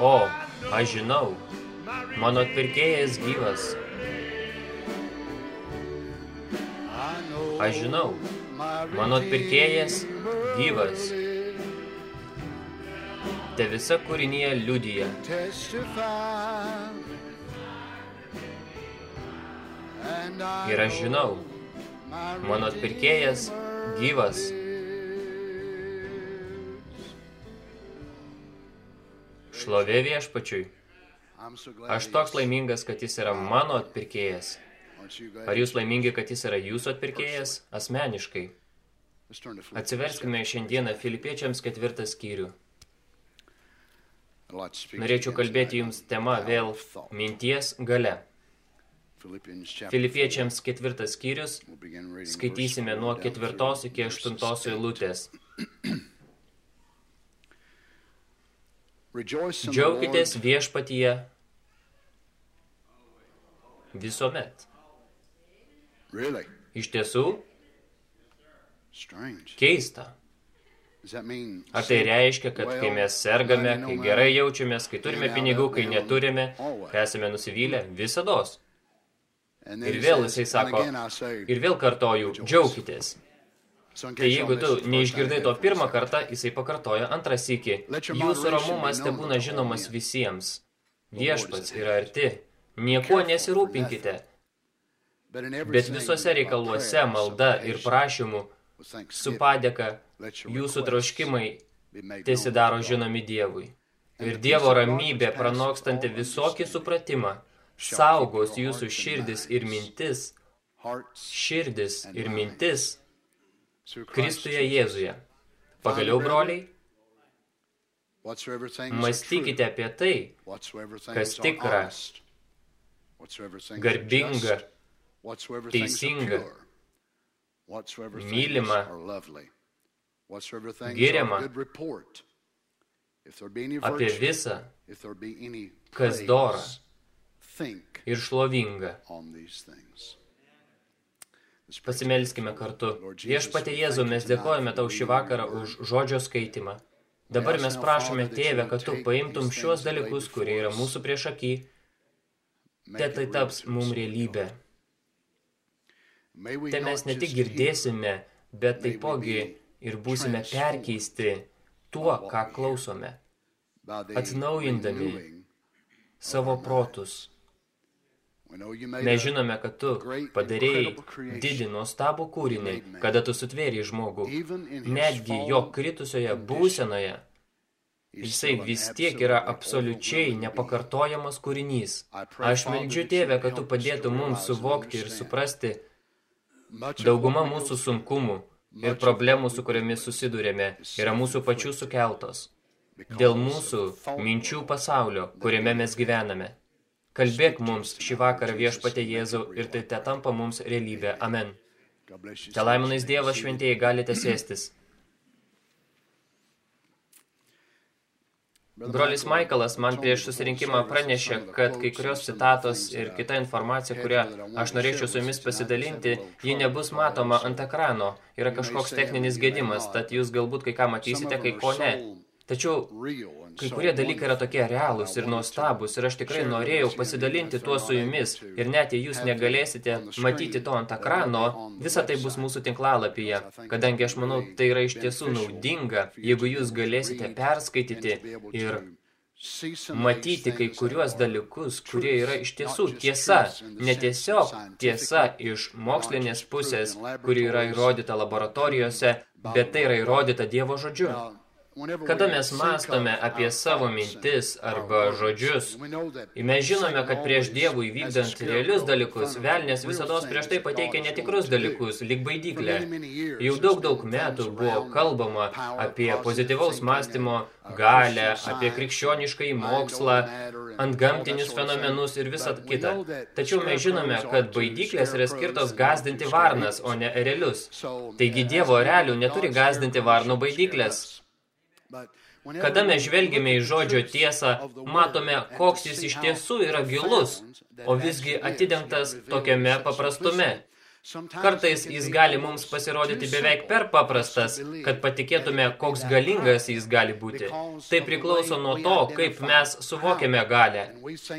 O, aš žinau, mano atpirkėjas gyvas. Aš žinau, mano atpirkėjas gyvas. Te visa kūrinėje liudyja. Ir aš žinau, mano atpirkėjas gyvas. Šlovė viešpačiui. Aš toks laimingas, kad jis yra mano atpirkėjas. Ar jūs laimingi, kad jis yra jūsų atpirkėjas asmeniškai? Atsiverskime šiandieną Filipiečiams ketvirtą skyrių. Norėčiau kalbėti jums tema vėl minties gale. Filipiečiams ketvirtas skyrius, skaitysime nuo ketvirtos iki aštuntos eilutės. Džiaukitės viešpatyje visuomet. Iš tiesų, keista. Ar tai reiškia, kad kai mes sergame, kai gerai jaučiamės, kai turime pinigų, kai neturime, kai esame nusivylę, visados. Ir vėl jisai sako, ir vėl kartoju, džiaukitės. Tai jeigu tu neišgirdai to pirmą kartą, jisai pakartoja antrą sykį. Jūsų ramumas te būna žinomas visiems. Viešpats yra arti. Niekuo nesirūpinkite. Bet visuose reikaluose malda ir prašymų su padėka jūsų troškimai tiesidaro žinomi Dievui. Ir Dievo ramybė, pranokstanti visokį supratimą, saugos jūsų širdis ir mintis, širdis ir mintis Kristuje Jėzuje. Pagaliau, broliai, mąstykite apie tai, kas tikra, garbinga, teisinga, mylima, giriama, apie visą, kas dora ir šlovinga. Pasimelskime kartu. Viešpatie Jėzau, mes dėkojame tau šį vakarą už žodžio skaitimą. Dabar mes prašome, tėvę, kad tu paimtum šiuos dalykus, kurie yra mūsų prieš akį, te tai taps mum realybė. Te mes ne tik girdėsime, bet taipogi ir būsime perkeisti tuo, ką klausome, atnaujindami savo protus. Mes žinome, kad tu padarėjai didį nuostabų kūrinį, kada tu sutvėrėjai žmogų. Netgi jo kritusioje būsenoje, jisai vis tiek yra absoliučiai nepakartojamas kūrinys. Aš meldžiu tėvę, kad tu padėtų mums suvokti ir suprasti dauguma mūsų sunkumų ir problemų, su kuriomis susidurėme, yra mūsų pačių sukeltos. Dėl mūsų minčių pasaulio, kuriame mes gyvename. Kalbėk mums šį vakarą viešpatė Jėzau ir tai te tampa mums realybė. Amen. Te laimonais Dievas šventėjai galite sėstis. Brolis Maikalas man prieš susirinkimą pranešė, kad kai kurios citatos ir kita informacija, kurią aš norėčiau su jumis pasidalinti, ji nebus matoma ant ekrano. Yra kažkoks techninis gedimas, tad jūs galbūt kai ką matysite, kai ko ne. Tačiau kai kurie dalykai yra tokie realūs ir nuostabus ir aš tikrai norėjau pasidalinti tuo su jumis ir net jei jūs negalėsite matyti to ant ekrano, visa tai bus mūsų tinklalapyje, kadangi aš manau tai yra iš tiesų naudinga, jeigu jūs galėsite perskaityti ir matyti kai kuriuos dalykus, kurie yra iš tiesų tiesa, ne tiesiog tiesa iš mokslinės pusės, kuri yra įrodyta laboratorijose, bet tai yra įrodyta Dievo žodžiu. Kada mes mastome apie savo mintis arba žodžius, mes žinome, kad prieš Dievų įvykdant realius dalykus, velnės visados prieš tai pateikia netikrus dalykus, lyg baidyklę. Jau daug daug metų buvo kalbama apie pozityvaus mąstymo galę, apie krikščionišką mokslą, ant gamtinius fenomenus ir visą kitą. Tačiau mes žinome, kad baidyklės yra skirtos gazdinti varnas, o ne erelius. Taigi Dievo erelių neturi gazdinti varnų baidyklės. Kada mes žvelgime į žodžio tiesą, matome, koks jis iš tiesų yra gilus, o visgi atidengtas tokiame paprastume. Kartais jis gali mums pasirodyti beveik per paprastas, kad patikėtume, koks galingas jis gali būti. Tai priklauso nuo to, kaip mes suvokiame galę.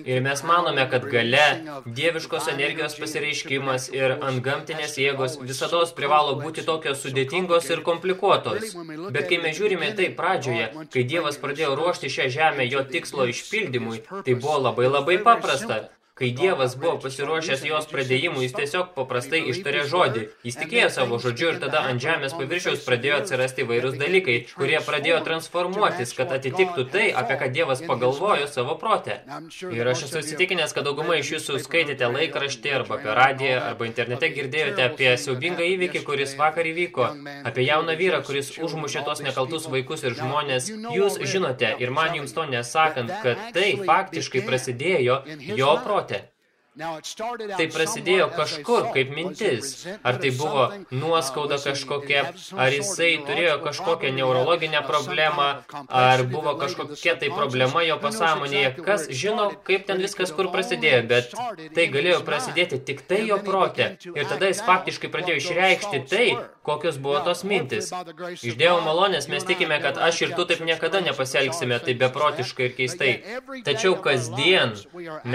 Ir mes manome, kad gale, dieviškos energijos pasireiškimas ir antgamtinės jėgos visados privalo būti tokios sudėtingos ir komplikuotos. Bet kai mes žiūrime tai pradžioje, kai Dievas pradėjo ruošti šią žemę jo tikslo išpildymui, tai buvo labai labai paprasta. Kai Dievas buvo pasiruošęs jos pradėjimui, jis tiesiog paprastai ištarė žodį. Jis tikėjo savo žodžiu ir tada ant žemės paviršiaus pradėjo atsirasti vairūs dalykai, kurie pradėjo transformuotis, kad atitiktų tai, apie ką Dievas pagalvojo savo protę. Ir aš esu įsitikinęs, kad dauguma iš jūsų skaitėte laikraštį arba per radiją arba internete girdėjote apie siaubingą įvykį, kuris vakar įvyko, apie jauną vyrą, kuris užmušė tos nekaltus vaikus ir žmonės. Jūs žinote ir man jums to nesakant, kad tai faktiškai prasidėjo jo protė. Tai prasidėjo kažkur kaip mintis. Ar tai buvo nuoskauda kažkokia, ar jisai turėjo kažkokią neurologinę problemą, ar buvo kažkokia tai problema jo pasąmonėje. Kas žino, kaip ten viskas kur prasidėjo, bet tai galėjo prasidėti tik tai jo protė. Ir tada jis faktiškai pradėjo išreikšti tai, kokios buvo tos mintis. Iš Dievo malonės mes tikime, kad aš ir tu taip niekada nepasielgsime, tai beprotiškai ir keistai. Tačiau kasdien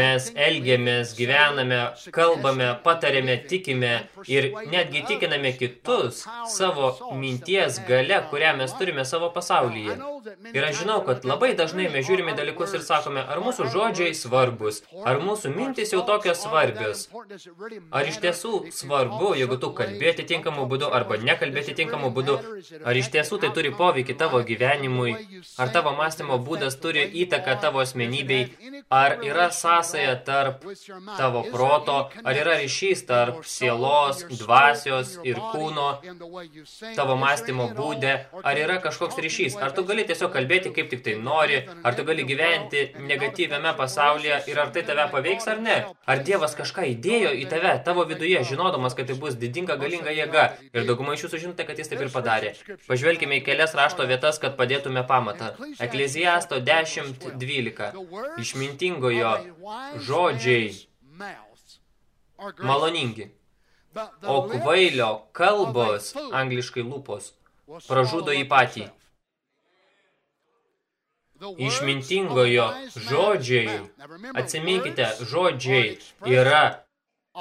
mes elgiamės gyvename, kalbame, patarėme, tikime ir netgi tikiname kitus savo minties gale, kurią mes turime savo pasaulyje. Ir aš žinau, kad labai dažnai mes žiūrime dalykus ir sakome, ar mūsų žodžiai svarbus, ar mūsų mintis jau tokios svarbios. Ar iš tiesų svarbu, jeigu tu kalbėti tinkamu būdu arba nekalbėti tinkamu būdu, ar iš tiesų tai turi poveikį tavo gyvenimui, ar tavo mąstymo būdas turi įtaką tavo asmenybei, ar yra sąsaja tarp tavo proto, ar yra ryšys tarp sielos, dvasios ir kūno, tavo mąstymo būdė, ar yra kažkoks ryšys, ar tu gali tiesiog kalbėti kaip tik tai nori, ar tu gali gyventi negatyviame pasaulyje ir ar tai tave paveiks ar ne, ar Dievas kažką įdėjo į tave, tavo viduje, žinodamas, kad tai bus didinga galinga jėga ir dauguma iš jūsų žinote, kad jis taip ir padarė. Pažvelkime į kelias rašto vietas, kad padėtume pamatą. Ekleziasto 10.12. Išmintingojo žodžiai maloningi. O kvailio kalbos, angliškai lūpos, pražudo į patį. Išmintingojo žodžiai, atsiminkite, žodžiai yra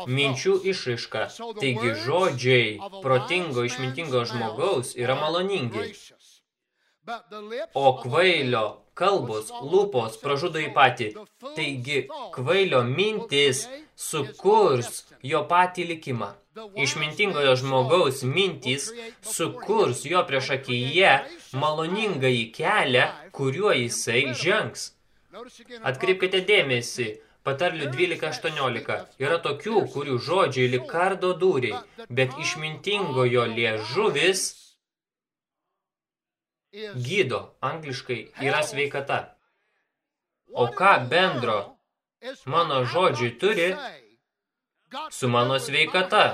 minčių išraiška. Taigi žodžiai protingo, išmintingo žmogaus yra maloningi. O kvailio kalbos, lūpos pražudo į patį. Taigi, kvailio mintis sukurs jo patį likimą. Išmintingojo žmogaus mintys sukurs jo priešakyje maloningąjį kelią, kuriuo jisai žengs. Atkreipkite dėmesį, patarlių 12.18. Yra tokių, kurių žodžiai lik kardo dūriai, bet išmintingojo liežuvis gydo, angliškai, yra sveikata. O ką bendro mano žodžiai turi su mano sveikata?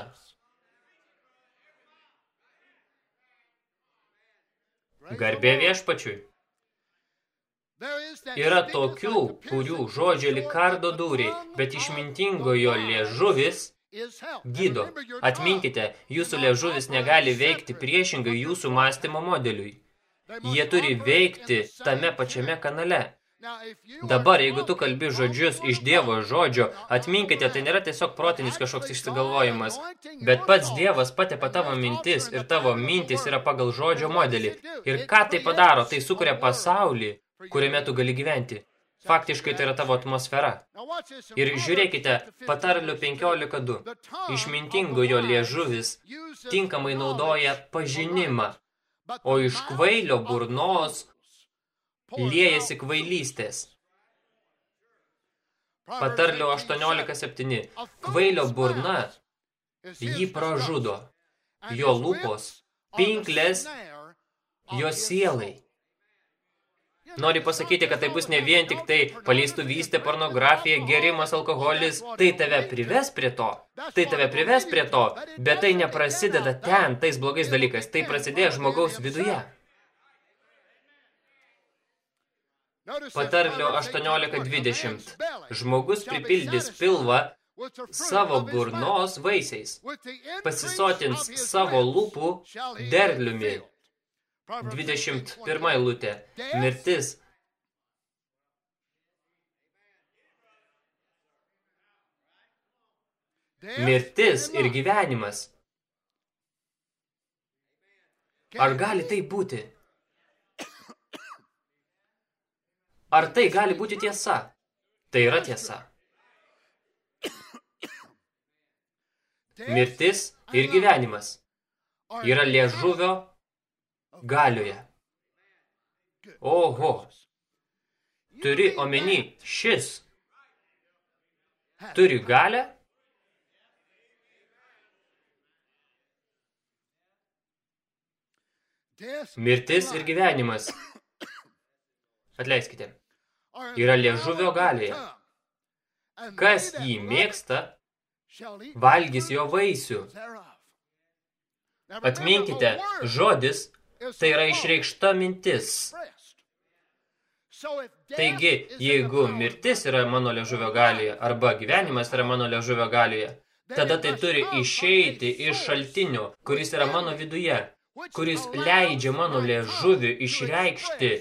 Garbė viešpačiui. Yra tokių, kurių žodžiai likardo dūriai, bet išmintingojo liežuvis gydo. Atminkite, jūsų liežuvis negali veikti priešingai jūsų mąstymo modeliui. Jie turi veikti tame pačiame kanale. Dabar, jeigu tu kalbi žodžius iš Dievo žodžio, atminkite, tai nėra tiesiog protinis kažkoks išsigalvojimas, bet pats Dievas patepa tavo mintis ir tavo mintis yra pagal žodžio modelį. Ir ką tai padaro? Tai sukuria pasaulį, kuriame tu gali gyventi. Faktiškai tai yra tavo atmosfera. Ir žiūrėkite, patarlių 15.2. Išmintingojo liežuvis tinkamai naudoja pažinimą o iš kvailio burnos liejasi kvailystės. Patarlio 18.7. Kvailio burna jį pražudo, jo lūpos, pinklės, jo sielai. Nori pasakyti, kad tai bus ne vien tik tai paleistuvystė, pornografija, gerimas, alkoholis. Tai tave prives prie to. Tai tave prives prie to. Bet tai neprasideda ten, tais blogais dalykais. Tai prasidėjo žmogaus viduje. Patarlio 18.20. Žmogus pripildys pilvą savo burnos vaisiais, pasisotins savo lūpų derliumi. 21 lūtė. Mirtis. Mirtis ir gyvenimas. Ar gali tai būti? Ar tai gali būti tiesa? Tai yra tiesa. Mirtis ir gyvenimas yra liežuvio galioje. Oho, turi omeny šis. Turi galę? Mirtis ir gyvenimas. Atleiskite. Yra liežuvio galioje. Kas jį mėgsta, valgys jo vaisių. Atminkite, žodis tai yra išreikšta mintis. Taigi, jeigu mirtis yra mano liežuvio galioje, arba gyvenimas yra mano liežuvio galioje, tada tai turi išeiti iš šaltinio, kuris yra mano viduje kuris leidžia mano liežuviui išreikšti,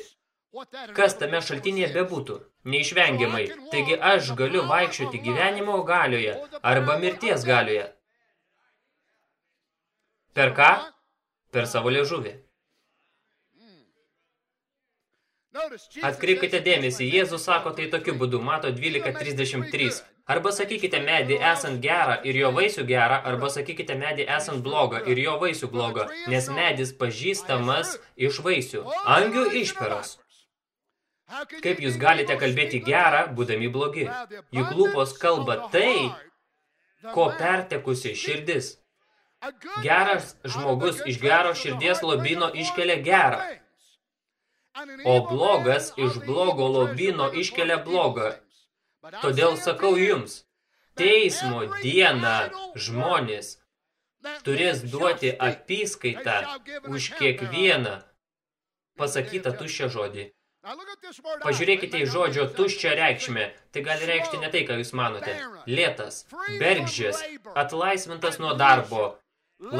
kas tame šaltinėje bebūtų, neišvengiamai. Taigi aš galiu vaikščioti gyvenimo galioje arba mirties galioje. Per ką? Per savo liežuvį. Atkreipkite dėmesį, Jėzus sako tai tokiu būdu, mato 12.33. Arba sakykite medį esant gerą ir jo vaisių gerą, arba sakykite medį esant blogą ir jo vaisių blogą, nes medis pažįstamas iš vaisių. Angių išperos. Kaip jūs galite kalbėti gerą, būdami blogi? Juk lūpos kalba tai, ko pertekusi širdis. Geras žmogus iš gero širdies lobino iškelia gerą, o blogas iš blogo lobino iškelia blogą. Todėl sakau jums, teismo dieną žmonės turės duoti apyskaitą už kiekvieną pasakytą tuščią žodį. Pažiūrėkite į žodžio tuščią reikšmę. Tai gali reikšti ne tai, ką jūs manote. Lėtas, bergždžias, atlaisvintas nuo darbo,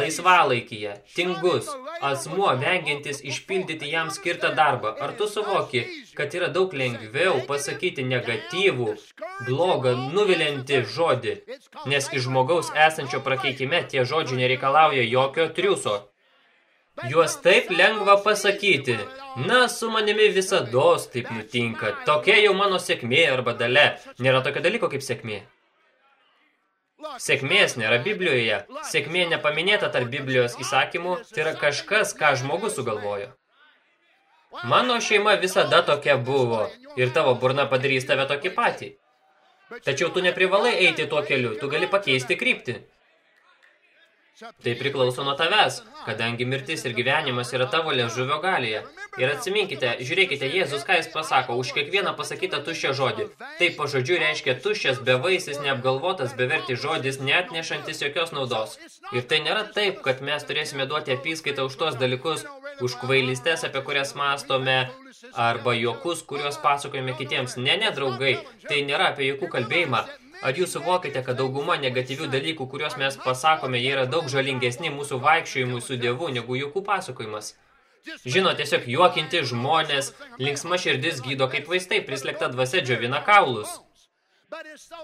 laisvalaikyje, tingus, asmuo vengiantis išpildyti jam skirtą darbą. Ar tu suvoki, kad yra daug lengviau pasakyti negatyvų, blogą, nuviliantį žodį, nes iš žmogaus esančio prakeikime tie žodžiai nereikalauja jokio triuso. Juos taip lengva pasakyti. Na, su manimi visados taip nutinka. Tokia jau mano sėkmė arba dale. Nėra tokio dalyko kaip sėkmė. Sėkmės nėra Biblijoje. Sėkmė nepaminėta tarp Biblijos įsakymų, tai yra kažkas, ką žmogus sugalvojo. Mano šeima visada tokia buvo ir tavo burna padarys tave tokį patį. Tačiau tu neprivalai eiti tuo keliu, tu gali pakeisti kryptį. Tai priklauso nuo tavęs, kadangi mirtis ir gyvenimas yra tavo liežuvio galėje. Ir atsiminkite, žiūrėkite, Jėzus, ką jis pasako, už kiekvieną pasakytą tuščią žodį. Tai pažodžiu reiškia tuščias, bevaisis, neapgalvotas, bevertis žodis, neatnešantis jokios naudos. Ir tai nėra taip, kad mes turėsime duoti apyskaitą už tuos dalykus, už kvailystes, apie kurias mastome, arba juokus, kuriuos pasakojame kitiems. Ne, ne, draugai, tai nėra apie jokų kalbėjimą. Ar jūs suvokite, kad dauguma negatyvių dalykų, kuriuos mes pasakome, jie yra daug žalingesni mūsų vaikščiojimui su Dievu negu jokių pasakojimas? Žino, tiesiog juokinti žmonės, linksma širdis gydo kaip vaistai, prislėgta dvasia džiovina kaulus.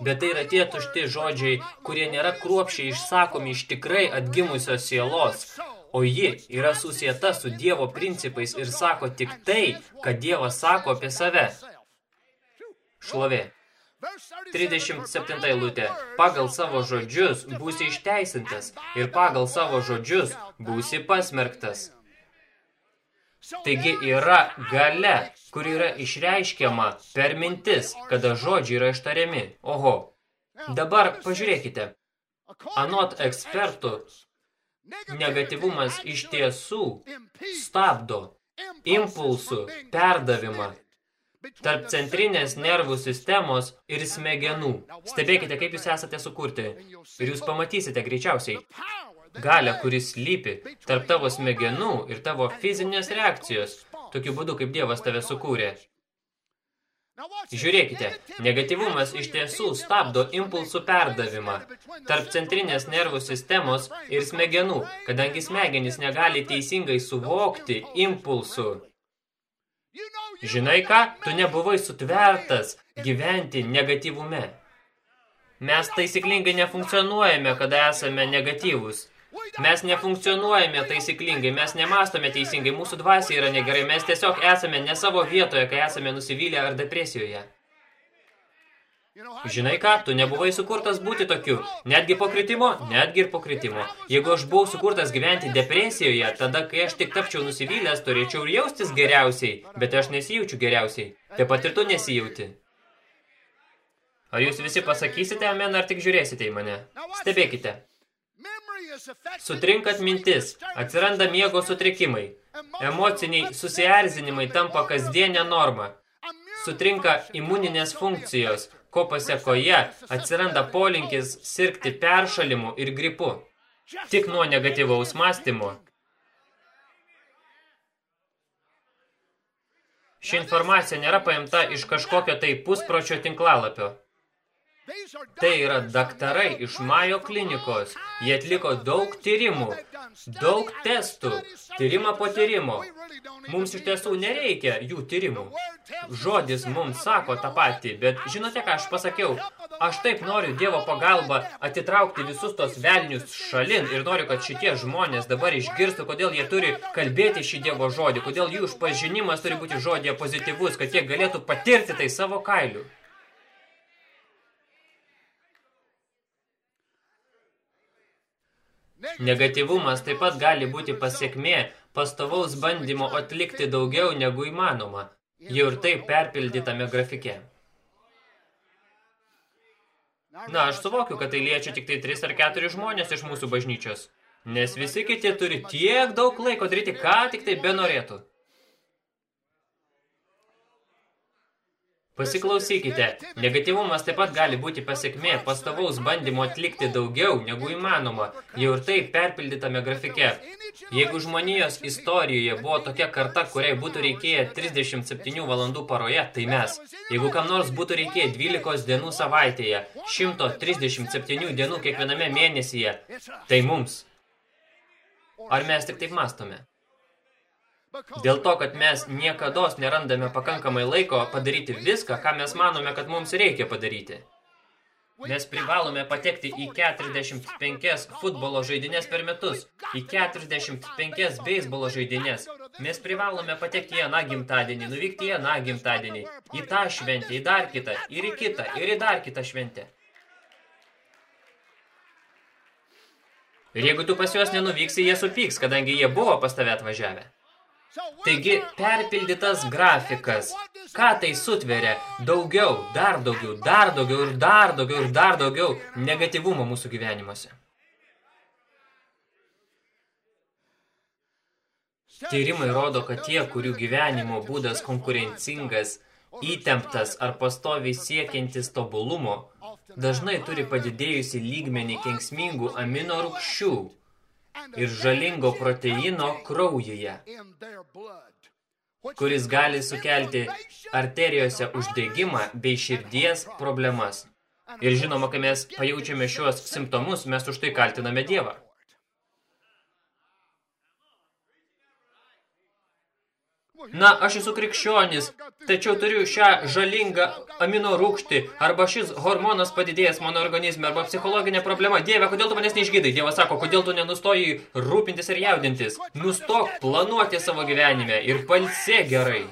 Bet tai yra tie tušti žodžiai, kurie nėra kruopšiai išsakomi iš tikrai atgimusios sielos, o ji yra susieta su Dievo principais ir sako tik tai, kad Dievas sako apie save. Šlovė. 37 eilutė. Pagal savo žodžius būsi išteisintas ir pagal savo žodžius būsi pasmerktas. Taigi yra gale, kur yra išreiškiama per mintis, kada žodžiai yra ištariami. Oho. Dabar pažiūrėkite. Anot ekspertų, negatyvumas iš tiesų stabdo impulsų perdavimą tarp centrinės nervų sistemos ir smegenų. Stebėkite, kaip jūs esate sukurti. Ir jūs pamatysite greičiausiai galę, kuris lypi tarp tavo smegenų ir tavo fizinės reakcijos, tokiu būdu, kaip Dievas tave sukūrė. Žiūrėkite, negatyvumas iš tiesų stabdo impulsų perdavimą tarp centrinės nervų sistemos ir smegenų, kadangi smegenys negali teisingai suvokti impulsų. Žinai ką, tu nebuvai sutvertas gyventi negatyvume. Mes taisyklingai nefunkcionuojame, kada esame negatyvus. Mes nefunkcionuojame taisyklingai, mes nemastome teisingai, mūsų dvasia yra negerai, mes tiesiog esame ne savo vietoje, kai esame nusivylę ar depresijoje. Žinai ką, tu nebuvai sukurtas būti tokiu. Netgi po kritimo, netgi ir po kritimo. Jeigu aš buvau sukurtas gyventi depresijoje, tada, kai aš tik tapčiau nusivylęs, turėčiau ir jaustis geriausiai, bet aš nesijaučiu geriausiai. Taip pat ir tu nesijauti. Ar jūs visi pasakysite amen, ar tik žiūrėsite į mane? Stebėkite. Sutrinkat mintis, atsiranda miego sutrikimai. Emociniai susierzinimai tampa kasdienė norma. Sutrinka imuninės funkcijos, ko pasiekoje atsiranda polinkis sirgti peršalimu ir gripu. Tik nuo negatyvaus mąstymo. Ši informacija nėra paimta iš kažkokio tai puspročio tinklalapio. Tai yra daktarai iš Majo klinikos. Jie atliko daug tyrimų, daug testų, tyrimą po tyrimo. Mums iš tiesų nereikia jų tyrimų. Žodis mums sako tą patį, bet žinote, ką aš pasakiau? Aš taip noriu Dievo pagalba atitraukti visus tos velnius šalin ir noriu, kad šitie žmonės dabar išgirstų, kodėl jie turi kalbėti šį Dievo žodį, kodėl jų išpažinimas turi būti žodėje pozityvus, kad jie galėtų patirti tai savo kailiu. Negatyvumas taip pat gali būti pasiekmė pastovaus bandymo atlikti daugiau negu įmanoma, jau ir taip perpildytame grafike. Na, aš suvokiu, kad tai liečia tik tai 3 ar 4 žmonės iš mūsų bažnyčios, nes visi kiti turi tiek daug laiko daryti, ką tik tai benorėtų. Pasiklausykite, negatyvumas taip pat gali būti pasiekmė pastovaus bandymo atlikti daugiau negu įmanoma, jau ir taip perpildytame grafike. Jeigu žmonijos istorijoje buvo tokia karta, kuriai būtų reikėję 37 valandų paroje, tai mes. Jeigu kam nors būtų reikėję 12 dienų savaitėje, 137 dienų kiekviename mėnesyje, tai mums. Ar mes tik taip mastome? Dėl to, kad mes niekados nerandame pakankamai laiko padaryti viską, ką mes manome, kad mums reikia padaryti. Mes privalome patekti į 45 futbolo žaidinės per metus, į 45 beisbolo žaidinės. Mes privalome patekti į aną gimtadienį, nuvykti į aną gimtadienį, į tą šventę, į dar kitą, ir į kitą, ir į dar kitą šventę. Ir jeigu tu pas juos nenuvyksi, jie supyks, kadangi jie buvo pas tave atvažiavę. Taigi, perpildytas grafikas. Ką tai sutveria? Daugiau, dar daugiau, dar daugiau ir dar daugiau ir dar daugiau negatyvumo mūsų gyvenimuose. Tyrimai rodo, kad tie, kurių gyvenimo būdas konkurencingas, įtemptas ar pastoviai siekiantis tobulumo, dažnai turi padidėjusi lygmenį kenksmingų amino rūgščių, ir žalingo proteino kraujuje, kuris gali sukelti arterijose uždegimą bei širdies problemas. Ir žinoma, kai mes pajaučiame šiuos simptomus, mes už tai kaltiname Dievą. Na, aš esu krikščionis, tačiau turiu šią žalingą amino rūgštį, arba šis hormonas padidėjęs mano organizme, arba psichologinė problema. Dieve, kodėl tu manęs neišgydai? Dievas sako, kodėl tu nenustoji rūpintis ir jaudintis? Nustok planuoti savo gyvenime ir palsė gerai.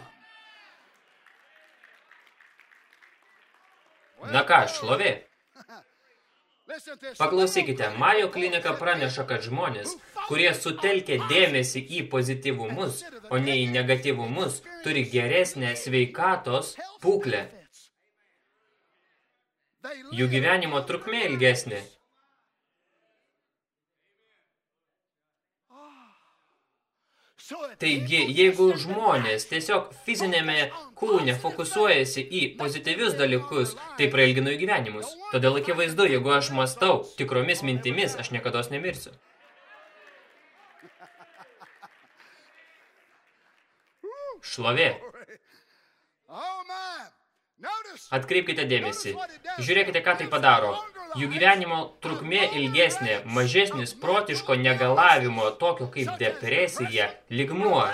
Na ką, šlovė? Paklausykite, Majo klinika praneša, kad žmonės, kurie sutelkia dėmesį į pozityvumus, o ne į negatyvumus, turi geresnę sveikatos būklę. Jų gyvenimo trukmė ilgesnė. Taigi, jeigu žmonės tiesiog fizinėme kūne fokusuojasi į pozityvius dalykus, tai prailgino jų gyvenimus. Todėl akivaizdu, jeigu aš mastau tikromis mintimis, aš niekados nemirsiu. Šlovė. Atkreipkite dėmesį. Žiūrėkite, ką tai padaro. Jų gyvenimo trukmė ilgesnė, mažesnis protiško negalavimo, tokio kaip depresija, ligmuo.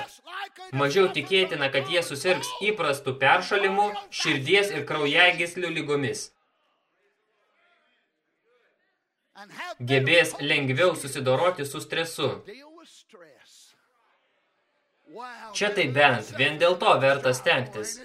Mažiau tikėtina, kad jie susirgs įprastų peršalimų, širdies ir kraujagislių lygomis. Gebės lengviau susidoroti su stresu. Čia tai bent, vien dėl to verta stengtis.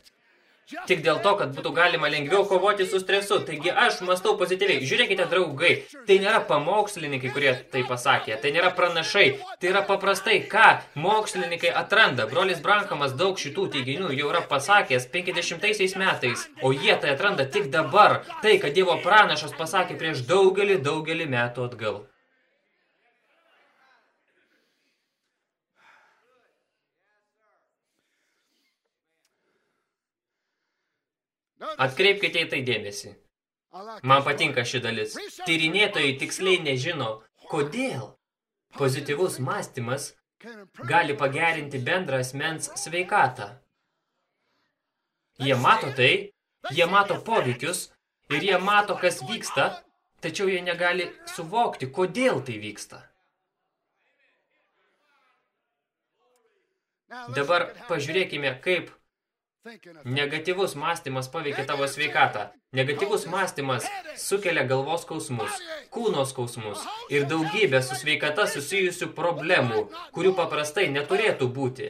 Tik dėl to, kad būtų galima lengviau kovoti su stresu. Taigi aš mastau pozityviai. Žiūrėkite, draugai, tai nėra pamokslininkai, kurie tai pasakė. Tai nėra pranašai. Tai yra paprastai, ką mokslininkai atranda. Brolis Brankamas daug šitų teiginių jau yra pasakęs 50 metais. O jie tai atranda tik dabar. Tai, kad Dievo pranašas pasakė prieš daugelį, daugelį metų atgal. Atkreipkite į tai dėmesį. Man patinka ši dalis. Tyrinėtojai tiksliai nežino, kodėl pozityvus mąstymas gali pagerinti bendrą asmens sveikatą. Jie mato tai, jie mato poveikius ir jie mato, kas vyksta, tačiau jie negali suvokti, kodėl tai vyksta. Dabar pažiūrėkime, kaip Negatyvus mąstymas paveikia tavo sveikatą. Negatyvus mąstymas sukelia galvos skausmus, kūno skausmus ir daugybę su sveikata susijusių problemų, kurių paprastai neturėtų būti.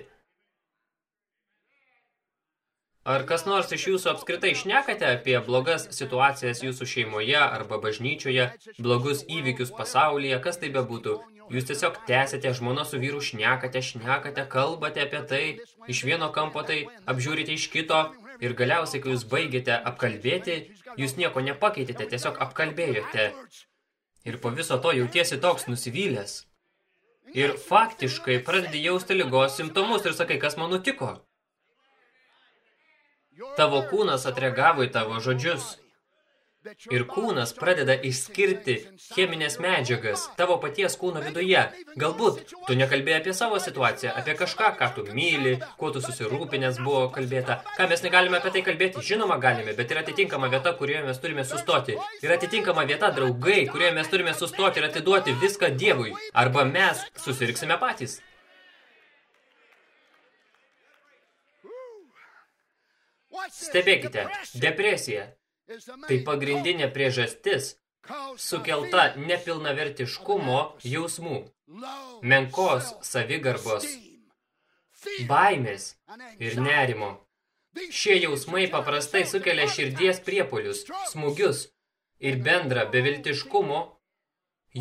Ar kas nors iš jūsų apskritai šnekate apie blogas situacijas jūsų šeimoje arba bažnyčioje, blogus įvykius pasaulyje, kas tai bebūtų? Jūs tiesiog tęsite žmono su vyru šnekate, šnekate, kalbate apie tai, iš vieno kampo tai apžiūrite iš kito ir galiausiai, kai jūs baigėte apkalbėti, jūs nieko nepakeitėte, tiesiog apkalbėjote. Ir po viso to jautiesi toks nusivylęs. Ir faktiškai pradedi jausti lygos simptomus ir sakai, kas man nutiko. Tavo kūnas atreagavo į tavo žodžius. Ir kūnas pradeda išskirti cheminės medžiagas tavo paties kūno viduje. Galbūt tu nekalbėjai apie savo situaciją, apie kažką, ką tu myli, kuo tu susirūpinęs buvo kalbėta. Ką mes negalime apie tai kalbėti? Žinoma, galime, bet yra atitinkama vieta, kurioje mes turime sustoti. Yra atitinkama vieta, draugai, kurioje mes turime sustoti ir atiduoti viską Dievui. Arba mes susirksime patys. Stebėkite, depresija Tai pagrindinė priežastis sukelta nepilnavertiškumo jausmų, menkos savigarbos, baimės ir nerimo. Šie jausmai paprastai sukelia širdies priepolius, smūgius ir bendrą beviltiškumo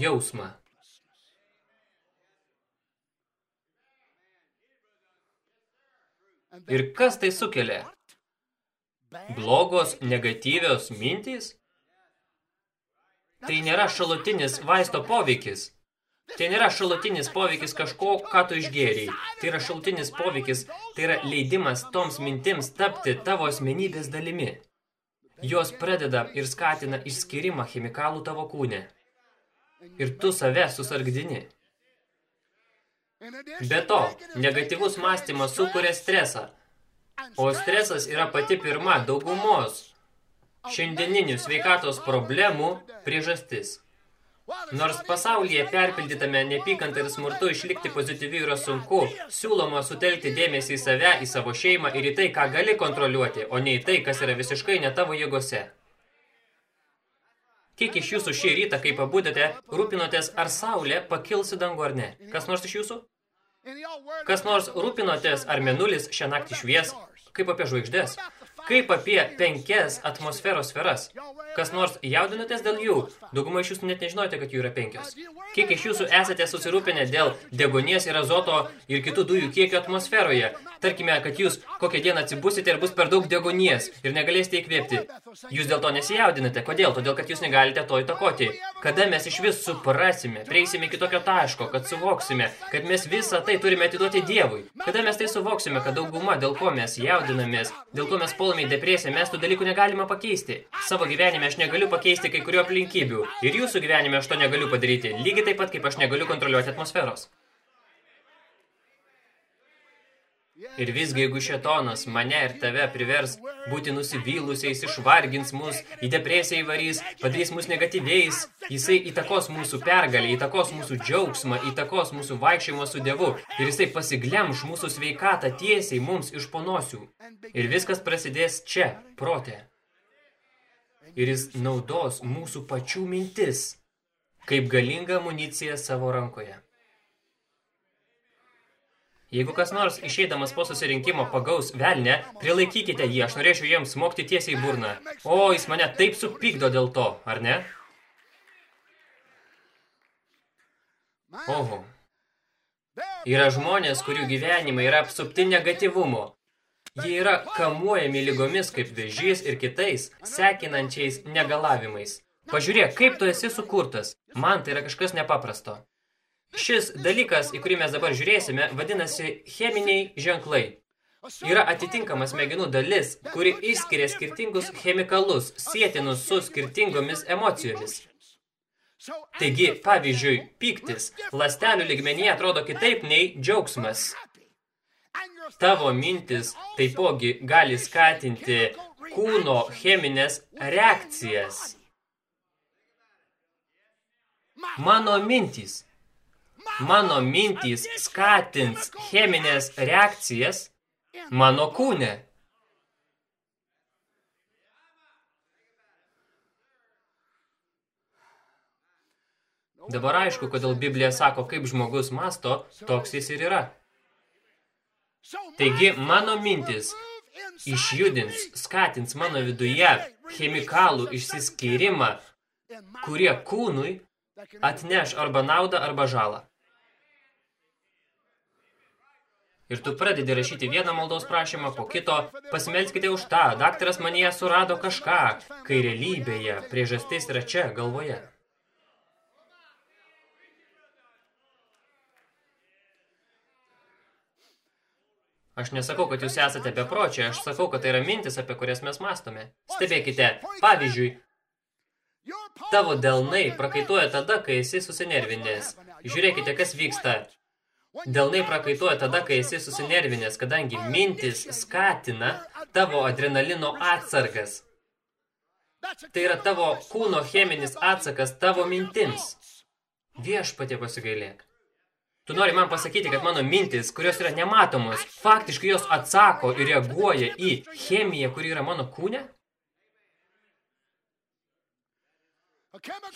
jausmą. Ir kas tai sukelia? Blogos, negatyvios mintys? Tai nėra šalutinis vaisto poveikis. Tai nėra šalutinis poveikis kažko, ką tu išgėriai. Tai yra šalutinis poveikis, tai yra leidimas toms mintims tapti tavo asmenybės dalimi. Jos pradeda ir skatina išskirimą chemikalų tavo kūne. Ir tu save susargdini. Be to, negatyvus mąstymas sukuria stresą, O stresas yra pati pirma daugumos šiandieninių sveikatos problemų priežastis. Nors pasaulyje perpildytame nepykantą ir smurtu išlikti pozityviu yra sunku, siūloma sutelkti dėmesį į save, į savo šeimą ir į tai, ką gali kontroliuoti, o ne į tai, kas yra visiškai ne tavo jėgose. Kiek iš jūsų šį rytą, kai pabudėte, rūpinotės, ar saulė pakils į dangų ar ne? Kas nors iš jūsų? Kas nors rūpinotės, ar menulis šią naktį švies, kaip apie žvaigždės, kaip apie penkias atmosferos sferas. Kas nors jaudinatės dėl jų? Dauguma iš jūsų net nežinote, kad jų yra penkios. Kiek iš jūsų esate susirūpinę dėl degonės ir azoto ir kitų dujų kiekio atmosferoje? Tarkime, kad jūs kokią dieną atsibusite ir bus per daug degonies ir negalėsite įkvėpti. Jūs dėl to nesijaudinate. Kodėl? Todėl, kad jūs negalite to įtakoti. Kada mes iš vis suprasime, prieisime iki tokio taško, kad suvoksime, kad mes visą tai turime atiduoti Dievui. Kada mes tai suvoksime, kad dauguma, dėl ko mes jaudinamės, dėl ko mes puolame į depresiją, mes tų dalykų negalime pakeisti. Savo gyvenime aš negaliu pakeisti kai kurio aplinkybių. Ir jūsų gyvenime aš to negaliu padaryti. Lygiai taip pat, kaip aš negaliu kontroliuoti atmosferos. Ir visgi, jeigu šetonas mane ir tave privers būti nusivylusiais, išvargins mus, į depresiją įvarys, padarys mus negatyviais, jisai įtakos mūsų pergalį, įtakos mūsų džiaugsmą, įtakos mūsų vaikščiojimą su Dievu ir jisai pasiglemš mūsų sveikatą tiesiai mums iš ponosių. Ir viskas prasidės čia, protė. Ir jis naudos mūsų pačių mintis, kaip galinga amunicija savo rankoje. Jeigu kas nors išeidamas po susirinkimo pagaus velnę, prilaikykite jį, aš norėčiau jiems smokti tiesiai į burną. O, jis mane taip supykdo dėl to, ar ne? Oho. Yra žmonės, kurių gyvenimai yra apsupti negatyvumo. Jie yra kamuojami lygomis kaip vežys ir kitais, sekinančiais negalavimais. Pažiūrėk, kaip tu esi sukurtas. Man tai yra kažkas nepaprasto. Šis dalykas, į kurį mes dabar žiūrėsime, vadinasi cheminiai ženklai. Yra atitinkama smegenų dalis, kuri išskiria skirtingus chemikalus, sėtinus su skirtingomis emocijomis. Taigi, pavyzdžiui, piktis lastelių ligmenyje atrodo kitaip nei džiaugsmas. Tavo mintis taipogi gali skatinti kūno cheminės reakcijas. Mano mintys Mano mintys skatins cheminės reakcijas mano kūne. Dabar aišku, kodėl Biblija sako, kaip žmogus masto, toks jis ir yra. Taigi, mano mintis išjudins, skatins mano viduje chemikalų išsiskyrimą, kurie kūnui atneš arba naudą, arba žalą. Ir tu pradedi rašyti vieną maldos prašymą po kito, pasimelskite už tą, daktaras manyje surado kažką, kai realybėje priežastis yra čia, galvoje. Aš nesakau, kad jūs esate bepročiai, aš sakau, kad tai yra mintis, apie kurias mes mastome. Stebėkite, pavyzdžiui, tavo delnai prakaituoja tada, kai esi susinervinęs. Žiūrėkite, kas vyksta. Delnai prakaituoja tada, kai esi susinervinęs, kadangi mintis skatina tavo adrenalino atsargas. Tai yra tavo kūno cheminis atsakas tavo mintims. Viešpatė pasigailėk. Tu nori man pasakyti, kad mano mintis, kurios yra nematomos, faktiškai jos atsako ir reaguoja į chemiją, kuri yra mano kūne?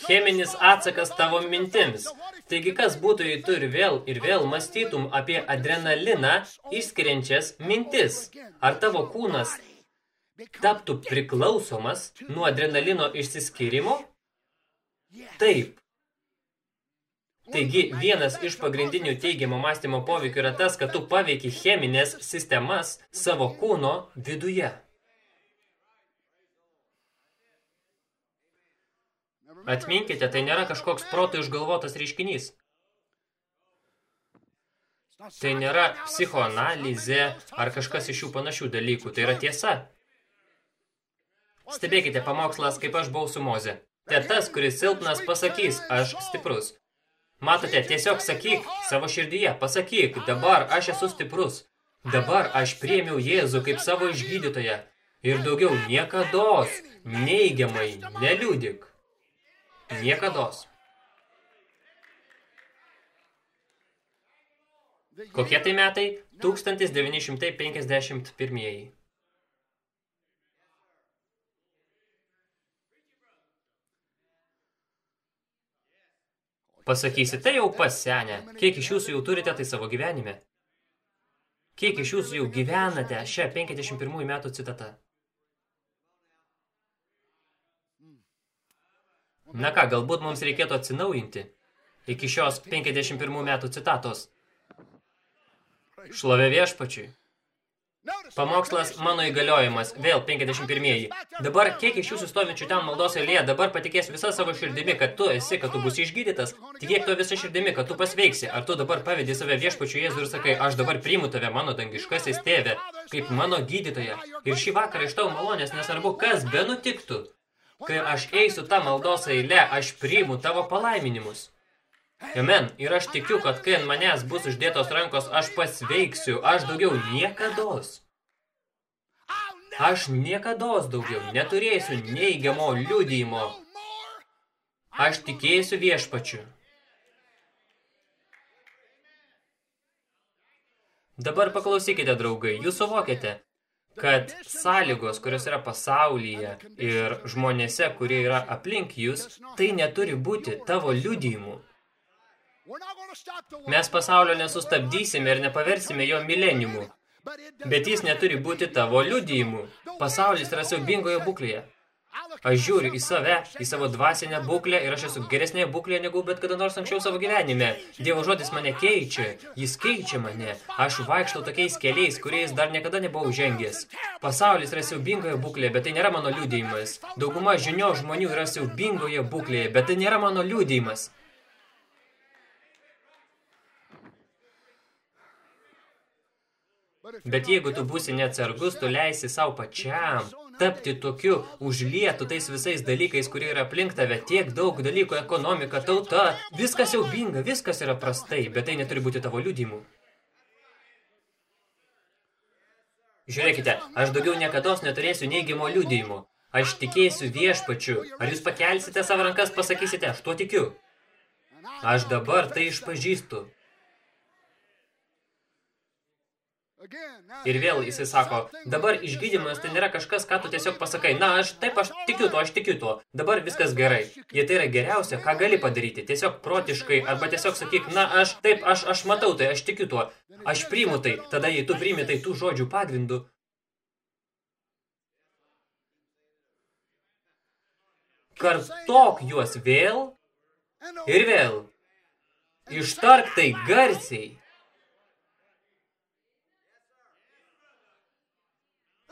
Cheminis atsakas tavo mintims. Taigi kas būtų, jei tu ir vėl ir vėl mąstytum apie adrenaliną išskiriančias mintis? Ar tavo kūnas taptų priklausomas nuo adrenalino išsiskyrimo? Taip. Taigi, vienas iš pagrindinių teigiamo mąstymo poveikių yra tas, kad tu paveiki cheminės sistemas savo kūno viduje. Atminkite, tai nėra kažkoks proto išgalvotas reiškinys. Tai nėra psichoanalizė ar kažkas iš šių panašių dalykų, tai yra tiesa. Stebėkite pamokslas, kaip aš buvau su Moze. Te tas, kuris silpnas, pasakys, aš stiprus. Matote, tiesiog sakyk savo širdyje, pasakyk, dabar aš esu stiprus. Dabar aš priėmiau Jėzų kaip savo išgydytoją. Ir daugiau niekados neigiamai neliūdik. Niekados. Kokie tai metai? 1951. Pasakysi, tai jau pasenę. Kiek iš jūsų jau turite tai savo gyvenime? Kiek iš jūsų jau gyvenate šią 51 metų citatą? Na ką, galbūt mums reikėtų atsinaujinti iki šios 51 metų citatos. Šlovė viešpačiui. Pamokslas mano įgaliojimas, vėl 51. Dabar kiek iš jūsų stovinčių ten maldos eilėje dabar patikės visą savo širdimi, kad tu esi, kad tu bus išgydytas, tikėk to visą širdimi, kad tu pasveiksi. Ar tu dabar pavedi save viešpačiu Jėzų ir sakai, aš dabar priimu tave mano dangiškasis tėve, kaip mano gydytoja. Ir šį vakarą iš tavo malonės nesvarbu, kas be nutiktų. Kai aš eisiu tą maldos eilę, aš priimu tavo palaiminimus. Amen. Ir aš tikiu, kad kai ant manęs bus uždėtos rankos, aš pasveiksiu, aš daugiau niekados. Aš niekados daugiau neturėsiu neigiamo liudymo. Aš tikėsiu viešpačiu. Dabar paklausykite, draugai, jūs suvokėte, kad sąlygos, kurios yra pasaulyje ir žmonėse, kurie yra aplink jūs, tai neturi būti tavo liudijimu. Mes pasaulio nesustabdysime ir nepaversime jo mileniumu, bet jis neturi būti tavo liudijimu. Pasaulis yra siaubingoje būklėje. Aš žiūriu į save, į savo dvasinę būklę ir aš esu geresnėje būklėje negu bet kada nors anksčiau savo gyvenime. Dievo žodis mane keičia, jis keičia mane. Aš vaikštau tokiais keliais, kuriais dar niekada nebuvau žengęs. Pasaulis yra siaubingoje būklėje, bet tai nėra mano liūdėjimas. Dauguma žinio žmonių yra siaubingoje būklėje, bet tai nėra mano liūdėjimas. Bet jeigu tu būsi neatsargus, tu leisi savo pačiam tapti tokiu užlietu tais visais dalykais, kurie yra aplink tave, tiek daug dalykų, ekonomika, tauta, viskas siaubinga, viskas yra prastai, bet tai neturi būti tavo liudymų. Žiūrėkite, aš daugiau niekados neturėsiu neigiamo liudijimo. Aš tikėsiu viešpačiu. Ar jūs pakelsite savo rankas, pasakysite, aš tuo tikiu. Aš dabar tai išpažįstu. Ir vėl jisai sako, dabar išgydymas tai nėra kažkas, ką tu tiesiog pasakai, na, aš taip, aš tikiu tuo, aš tikiu tuo, dabar viskas gerai. Jei tai yra geriausia, ką gali padaryti, tiesiog protiškai, arba tiesiog sakyk, na, aš taip, aš, aš matau tai, aš tikiu tuo, aš priimu tai, tada jei tu priimi tai tų žodžių pagrindų, kartok juos vėl ir vėl. Ištark tai garsiai.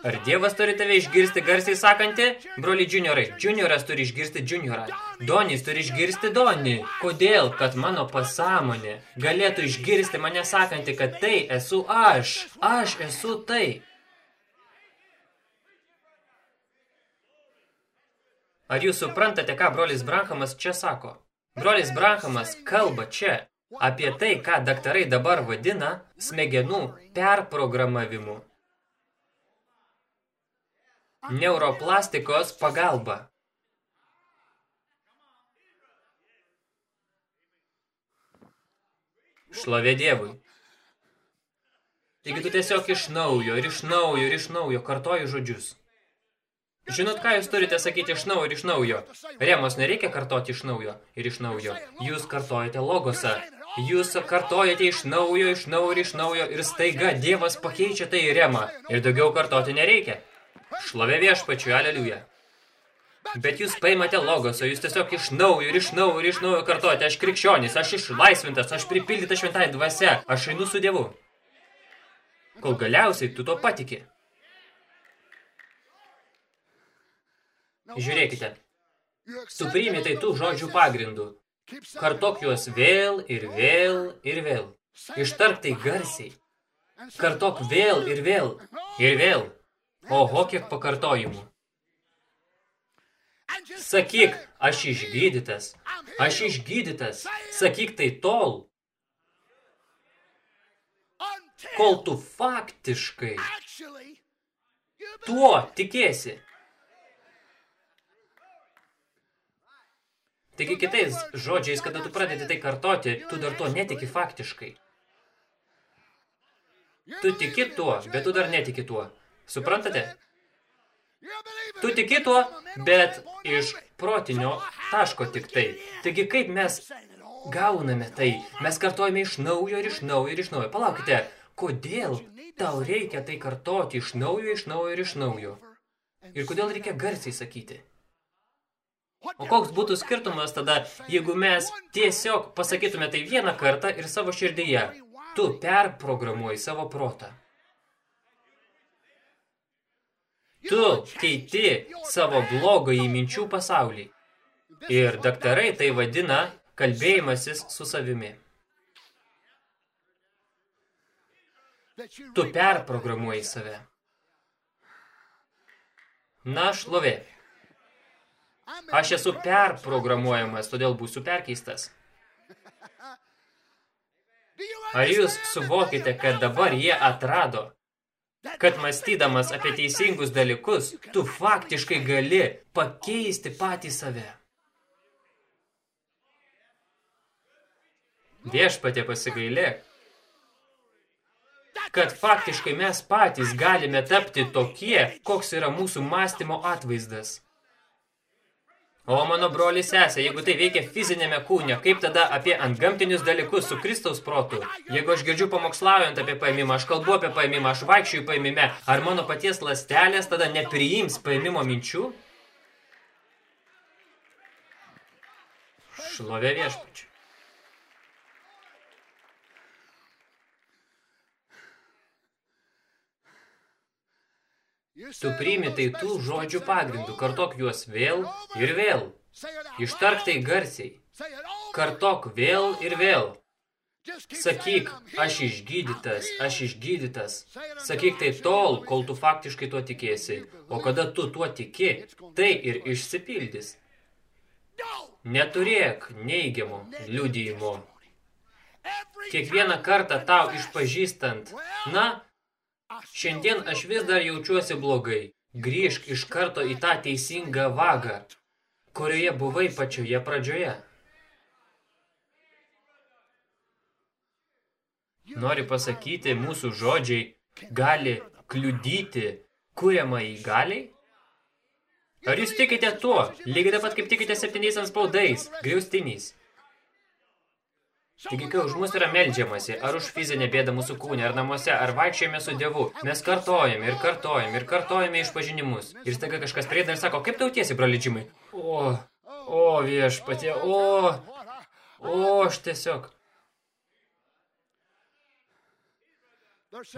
Ar Dievas turi tave išgirsti garsiai sakantį? Broli juniorai, junioras turi išgirsti juniorą. Donis turi išgirsti Donį. Kodėl? Kad mano pasąmonė galėtų išgirsti mane sakantį, kad tai esu aš. Aš esu tai. Ar jūs suprantate, ką brolis Branhamas čia sako? Brolis Branhamas kalba čia apie tai, ką daktarai dabar vadina smegenų perprogramavimu neuroplastikos pagalba. Šlovė Dievui. Taigi tu tiesiog iš naujo ir iš naujo ir iš naujo kartoji žodžius. Žinot, ką jūs turite sakyti iš naujo ir iš naujo? Remos nereikia kartoti iš naujo ir iš naujo. Jūs kartojate logosą. Jūs kartojate iš naujo, iš naujo ir iš naujo ir staiga Dievas pakeičia tai į remą. Ir daugiau kartoti nereikia. Šlovė viešpačiu, aleliuja. Bet jūs paimate logosą, jūs tiesiog iš naujo ir iš naujo ir iš naujo kartuojate, aš krikščionis, aš išlaisvintas, aš pripildytas šventai dvasia, aš einu su Dievu. Kol galiausiai tu to patiki. Žiūrėkite, tu priimi tai tų žodžių pagrindų. Kartok juos vėl ir vėl ir vėl. Ištark tai garsiai. Kartok vėl ir vėl ir vėl. Oho, kiek pakartojimų. Sakyk, aš išgydytas, aš išgydytas, sakyk tai tol, kol tu faktiškai tuo tikėsi. Taigi kitais žodžiais, kada tu pradedi tai kartoti, tu dar to netiki faktiškai. Tu tiki tuo, bet tu dar netiki tuo. Suprantate? Tu tiki tuo, bet iš protinio taško tik tai. Taigi kaip mes gauname tai? Mes kartojame iš naujo ir iš naujo ir iš naujo. Palaukite, kodėl tau reikia tai kartoti iš naujo, iš naujo ir iš naujo? Ir kodėl reikia garsiai sakyti? O koks būtų skirtumas tada, jeigu mes tiesiog pasakytume tai vieną kartą ir savo širdyje? Tu perprogramuoji savo protą. Tu keiti savo blogąjį minčių pasaulį. Ir daktarai tai vadina kalbėjimasis su savimi. Tu perprogramuoji save. Na, šlovė. Aš esu perprogramuojamas, todėl būsiu perkeistas. Ar jūs suvokite, kad dabar jie atrado, kad mąstydamas apie teisingus dalykus, tu faktiškai gali pakeisti patį save? Viešpatė pasigailėk, kad faktiškai mes patys galime tapti tokie, koks yra mūsų mąstymo atvaizdas. O mano broli sesė, jeigu tai veikia fizinėme kūne, kaip tada apie antgamtinius dalykus su Kristaus protu? Jeigu aš girdžiu pamokslaujant apie paėmimą, aš kalbu apie paėmimą, aš vaikščiu paėmime, ar mano paties lastelės tada nepriims paėmimo minčių? Šlovė viešpačiu. Tu priimi tai tų žodžių pagrindų, kartok juos vėl ir vėl. Ištark tai garsiai. Kartok vėl ir vėl. Sakyk, aš išgydytas, aš išgydytas. Sakyk tai tol, kol tu faktiškai tuo tikėsi. O kada tu tuo tiki, tai ir išsipildys. Neturėk neigiamų liudijimų. Kiekvieną kartą tau išpažįstant, na, Šiandien aš vis dar jaučiuosi blogai. Grįžk iš karto į tą teisingą vagą, kurioje buvai pačioje pradžioje. Nori pasakyti, mūsų žodžiai gali kliudyti kuriamą į galiai? Ar jūs tikite tuo, lygiai taip pat kaip tikite septyniais ant spaudais, griaustiniais? Taigi, kai už mus yra meldžiamasi, ar už fizinę bėdą mūsų kūnė, ar namuose, ar vaikščiojame su Dievu, mes kartojame ir kartojame ir kartojame išpažinimus. Ir staiga kažkas prieina ir sako, kaip tautiesi, brolidžimai? O, o viešpatie, o, o, aš tiesiog.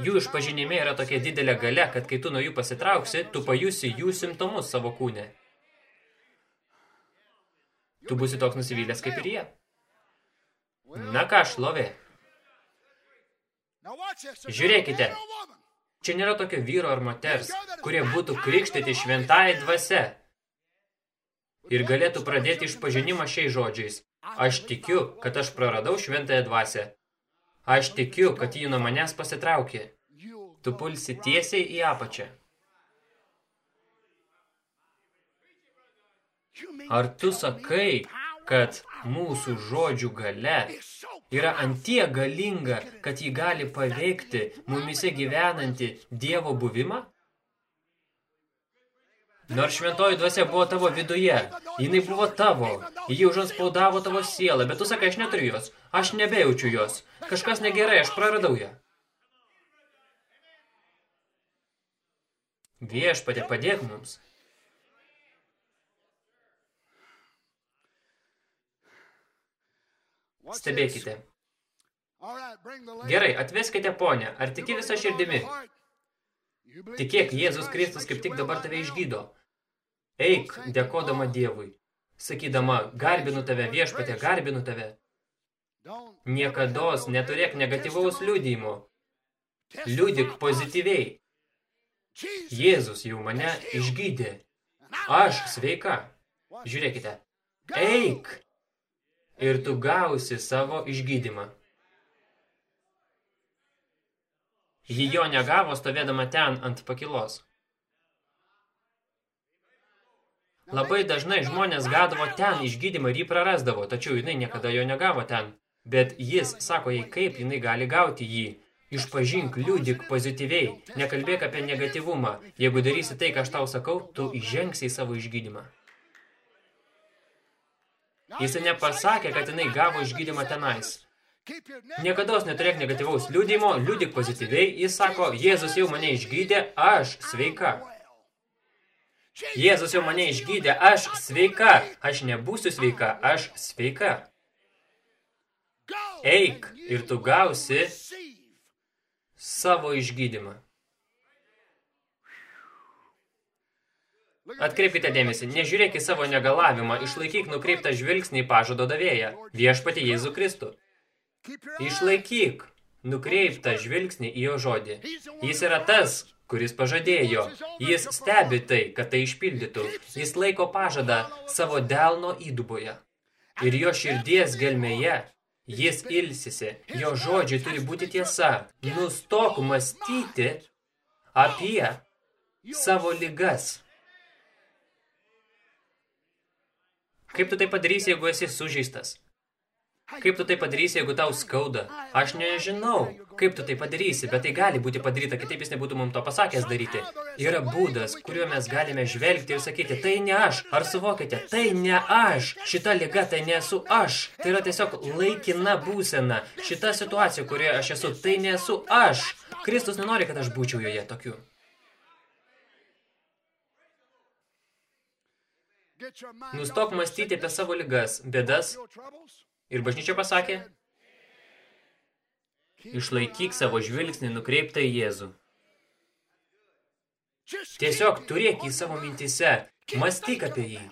Jų išpažinime yra tokia didelė gale, kad kai tu nuo jų pasitrauksi, tu pajusi jų simptomus savo kūne. Tu būsi toks nusivylęs kaip ir jie. Na ką, šlovė. Žiūrėkite, čia nėra tokio vyro ar moters, kurie būtų krikštyti šventai dvasia ir galėtų pradėti išpažinimą šiais žodžiais. Aš tikiu, kad aš praradau šventąją dvasę. Aš tikiu, kad jį nuo manęs pasitraukė. Tu pulsi tiesiai į apačią. Ar tu sakai, kad mūsų žodžių gale yra antie galinga, kad jį gali paveikti mumise gyvenantį Dievo buvimą? Nors šventoji dvasia buvo tavo viduje, jinai buvo tavo, ji užanspaudavo tavo sielą, bet tu sakai, aš neturiu jos, aš nebejaučiu jos, kažkas negerai, aš praradau ją. Viešpatė, padėk mums. Stebėkite. Gerai, atveskite ponę. Ar tiki visą širdimi? Tikėk, Jėzus Kristus kaip tik dabar tave išgydo. Eik, dėkodama Dievui. Sakydama, garbinu tave, viešpatė, garbinu tave. Niekados neturėk negatyvaus liudijimo. Liudik pozityviai. Jėzus jau mane išgydė. Aš sveika. Žiūrėkite. Eik ir tu gausi savo išgydymą. Ji jo negavo stovėdama ten ant pakilos. Labai dažnai žmonės gaudavo ten išgydymą ir jį prarasdavo, tačiau jinai niekada jo negavo ten. Bet jis sako jai, kaip jinai gali gauti jį. Išpažink, liūdik pozityviai, nekalbėk apie negatyvumą. Jeigu darysi tai, ką aš tau sakau, tu įžengsi į savo išgydymą. Jis nepasakė, kad jinai gavo išgydymą tenais. Niekados neturėk negatyvaus liūdimo, liūdik pozityviai. Jis sako, Jėzus jau mane išgydė, aš sveika. Jėzus jau mane išgydė, aš sveika. Aš nebūsiu sveika, aš sveika. Eik ir tu gausi savo išgydymą. Atkreipkite dėmesį, nežiūrėk į savo negalavimą, išlaikyk nukreiptą žvilgsnį į pažado davėją, viešpatį Jėzų Kristų. Išlaikyk nukreiptą žvilgsnį į jo žodį. Jis yra tas, kuris pažadėjo. Jis stebi tai, kad tai išpildytų. Jis laiko pažadą savo delno įduboje. Ir jo širdies gelmėje Jis ilsisi, jo žodžiai turi būti tiesa. Nustok mąstyti apie savo ligas. Kaip tu tai padarysi, jeigu esi sužeistas? Kaip tu tai padarysi, jeigu tau skauda? Aš nežinau, kaip tu tai padarysi, bet tai gali būti padaryta, kitaip jis nebūtų mums to pasakęs daryti. Yra būdas, kuriuo mes galime žvelgti ir sakyti, tai ne aš. Ar suvokite, tai ne aš. Šita liga tai nesu aš. Tai yra tiesiog laikina būsena. Šita situacija, kurioje aš esu, tai nesu aš. Kristus nenori, kad aš būčiau joje tokiu. Nustok mąstyti apie savo ligas, bėdas. Ir bažnyčia pasakė, išlaikyk savo žvilgsnį nukreiptą į Jėzų. Tiesiog turėk į savo mintise, mąstyk apie jį.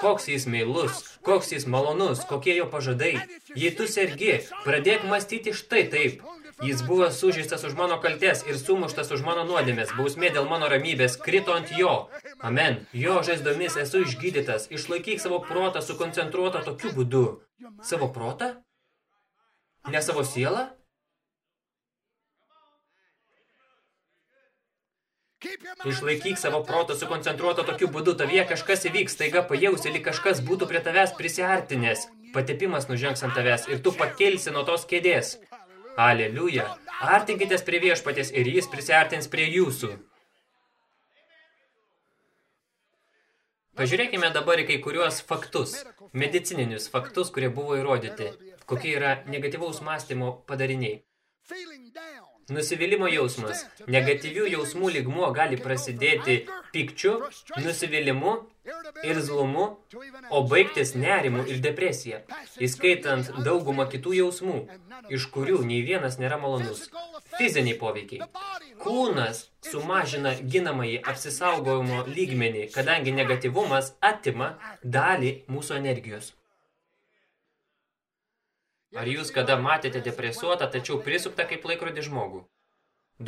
Koks jis meilus, koks jis malonus, kokie jo pažadai. Jei tu sergi, pradėk mąstyti štai taip. Jis buvo sužeistas už mano kaltės ir sumuštas už mano nuodėmės. Bausmė dėl mano ramybės krito ant jo. Amen. Jo žaizdomis esu išgydytas. Išlaikyk savo protą sukoncentruotą tokiu būdu. Savo protą? Ne savo sielą? Išlaikyk savo protą sukoncentruotą tokiu būdu, tavyje kažkas įvyks, taiga pajausi, lyg kažkas būtų prie tavęs prisiartinęs. Patepimas nužengs ant tavęs ir tu pakelsi nuo tos kėdės. Aleliuja. Artinkitės prie viešpatės ir jis prisiartins prie jūsų. Pažiūrėkime dabar į kai kuriuos faktus, medicininius faktus, kurie buvo įrodyti, kokie yra negatyvaus mąstymo padariniai. Nusivylimų jausmas. Negatyvių jausmų lygmuo gali prasidėti pikčiu, nusivylimu, irzlumu, o baigtis nerimu ir depresija, įskaitant daugumą kitų jausmų, iš kurių nei vienas nėra malonus. Fiziniai poveikiai. Kūnas sumažina ginamąjį apsisaugojimo lygmenį, kadangi negatyvumas atima dalį mūsų energijos. Ar jūs kada matėte depresuotą, tačiau prisuktą kaip laikrodį žmogų?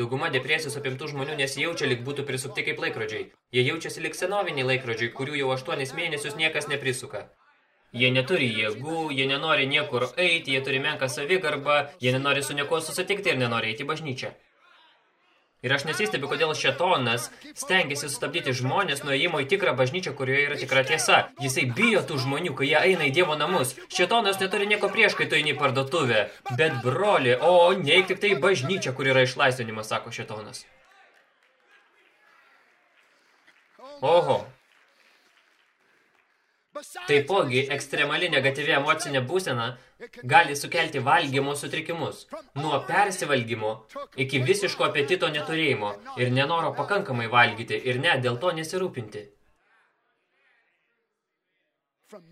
Dauguma depresijos apimtų žmonių nesijaučia, lyg būtų prisukti kaip laikrodžiai. Jie jaučiasi lyg senoviniai laikrodžiai, kurių jau aštuonis mėnesius niekas neprisuka. Jie neturi jėgų, jie nenori niekur eiti, jie turi menką savigarbą, jie nenori su nieko susitikti ir nenori eiti bažnyčią. Ir aš nesistebiu, kodėl šetonas stengiasi sustabdyti žmonės nuo įėjimo į tikrą bažnyčią, kurioje yra tikra tiesa. Jisai bijo tų žmonių, kai jie eina į Dievo namus. Šetonas neturi nieko prieš, kai tu eini į parduotuvę. Bet broli, o neik tik tai bažnyčia, kur yra išlaisvinimas, sako šetonas. Oho, Taipogi, ekstremali negatyvi emocinė būsena gali sukelti valgymo sutrikimus, nuo persivalgymo iki visiško apetito neturėjimo ir nenoro pakankamai valgyti ir net dėl to nesirūpinti.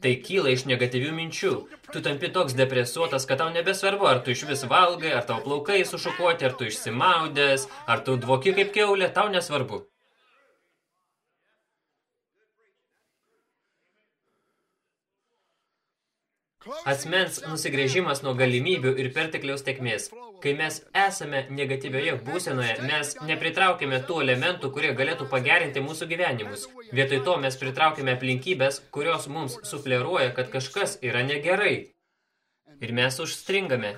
Tai kyla iš negatyvių minčių. Tu tampi toks depresuotas, kad tau nebesvarbu, ar tu iš vis valgai, ar tau plaukai sušukuoti, ar tu išsimaudęs, ar tu dvoki kaip keulė, tau nesvarbu. Asmens nusigrėžimas nuo galimybių ir pertekliaus tekmės. Kai mes esame negatyvioje būsenoje, mes nepritraukime tų elementų, kurie galėtų pagerinti mūsų gyvenimus. Vietoj to mes pritraukime aplinkybės, kurios mums sufleruoja, kad kažkas yra negerai. Ir mes užstringame.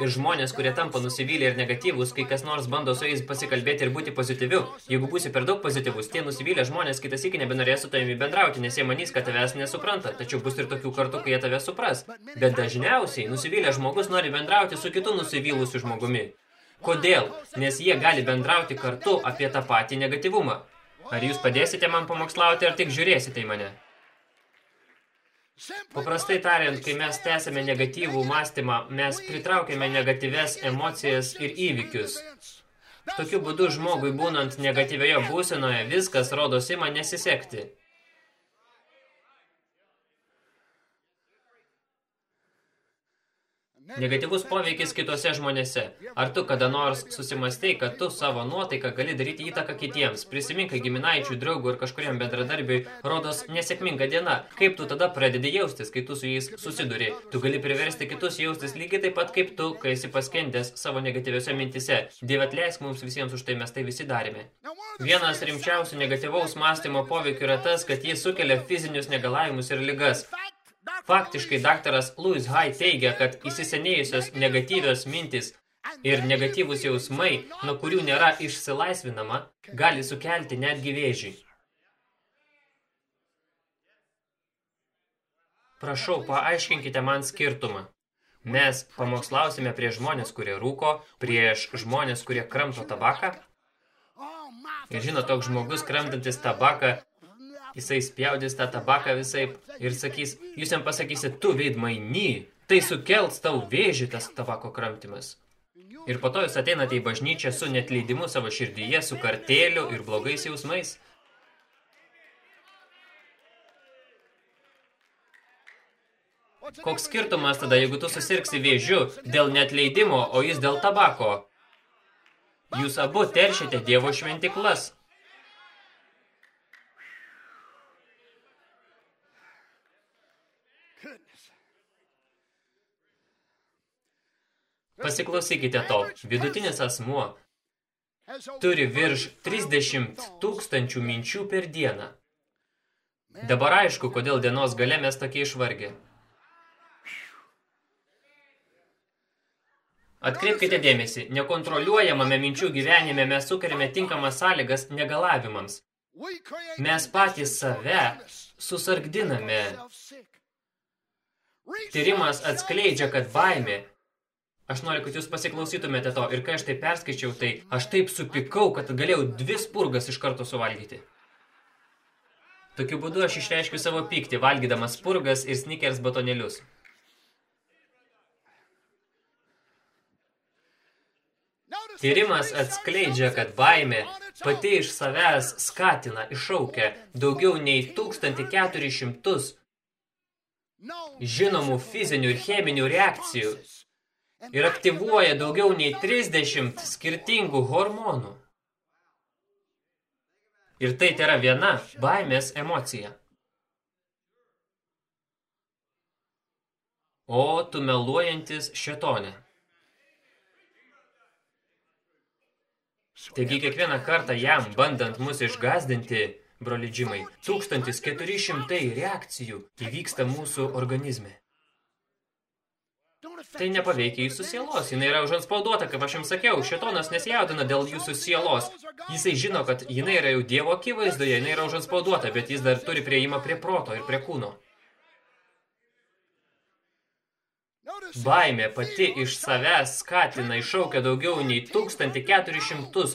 Ir žmonės, kurie tampa nusivylę ir negatyvus, kai kas nors bando su jais pasikalbėti ir būti pozityviu, jeigu būsi per daug pozityvus, tie nusivylę žmonės kitas iki nebenorės su tavimi bendrauti, nes jie manys, kad tavęs nesupranta, tačiau bus ir tokių kartų, kai jie tave supras. Bet dažniausiai nusivylę žmogus nori bendrauti su kitu nusivylusiu žmogumi. Kodėl? Nes jie gali bendrauti kartu apie tą patį negatyvumą. Ar jūs padėsite man pamokslauti, ar tik žiūrėsite į mane? Paprastai tariant, kai mes tęsime negatyvų mąstymą, mes pritraukiame negatyves emocijas ir įvykius. Tokiu būdu žmogui būnant negatyvioje būsenoje viskas rodosi man nesisekti. Negatyvus poveikis kitose žmonėse. Ar tu kada nors susimastei, kad tu savo nuotaiką gali daryti įtaką kitiems? Prisimink, kai giminaičių, draugų ir kažkuriam bendradarbiui rodos nesėkminga diena. Kaip tu tada pradedi jaustis, kai tu su jais susiduri? Tu gali priversti kitus jaustis lygiai taip pat kaip tu, kai esi paskendęs savo negatyviose mintise. Dieve atleisk mums visiems už tai, mes tai visi darėme. Vienas rimčiausių negatyvaus mąstymo poveikių yra tas, kad jis sukelia fizinius negalavimus ir ligas. Faktiškai daktaras Louis Hay teigia, kad įsisenėjusios negatyvios mintis ir negatyvus jausmai, nuo kurių nėra išsilaisvinama, gali sukelti netgi vėžį. Prašau, paaiškinkite man skirtumą. Mes pamokslausime prieš žmonės, kurie rūko, prieš žmonės, kurie kramto tabaką. Ir žino, toks žmogus kramtantis tabaką, jisai spjaudys tą tabaką visai ir sakys, jūs jam pasakysit, tu veidmainy, tai sukels tau vėžį tas tabako kramtimas. Ir po to jūs ateinate į bažnyčią su netleidimu savo širdyje, su kartėliu ir blogais jausmais. Koks skirtumas tada, jeigu tu susirgsi vėžiu dėl netleidimo, o jis dėl tabako? Jūs abu teršite Dievo šventiklas. Pasiklausykite to. Vidutinis asmuo turi virš 30 tūkstančių minčių per dieną. Dabar aišku, kodėl dienos gale mes tokie išvargę. Atkreipkite dėmesį, nekontroliuojamame minčių gyvenime mes sukariame tinkamas sąlygas negalavimams. Mes patys save susargdiname. Tyrimas atskleidžia, kad baimė Aš noriu, kad jūs pasiklausytumėte to. Ir kai aš tai perskaičiau, tai aš taip supikau, kad galėjau dvi spurgas iš karto suvalgyti. Tokiu būdu aš išreiškiu savo pyktį, valgydamas spurgas ir snickers batonėlius. Tyrimas atskleidžia, kad baimė pati iš savęs skatina, iššaukia daugiau nei 1400 žinomų fizinių ir cheminių reakcijų ir aktyvuoja daugiau nei 30 skirtingų hormonų. Ir tai yra viena baimės emocija. O tu meluojantis šetonė. Taigi kiekvieną kartą jam, bandant mus išgazdinti, brolidžimai, 1400 reakcijų įvyksta mūsų organizme. Tai nepaveikia jūsų sielos. Jis yra užanspauduota, kaip aš jums sakiau. Šetonas nesijaudina dėl jūsų sielos. Jisai žino, kad jinai yra jau Dievo akivaizdoje, jinai yra užanspauduota, bet jis dar turi prieimą prie proto ir prie kūno. Baimė pati iš savęs skatina iššaukia daugiau nei 1400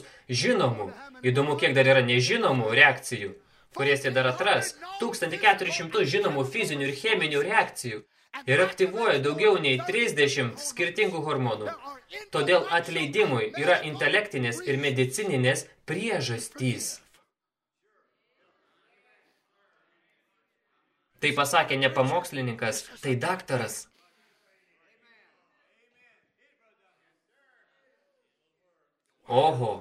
žinomų, įdomu kiek dar yra nežinomų reakcijų, kurias jie dar atras, 1400 žinomų fizinių ir cheminių reakcijų ir aktyvuoja daugiau nei 30 skirtingų hormonų. Todėl atleidimui yra intelektinės ir medicininės priežastys. Tai pasakė ne pamokslininkas, tai daktaras. Oho.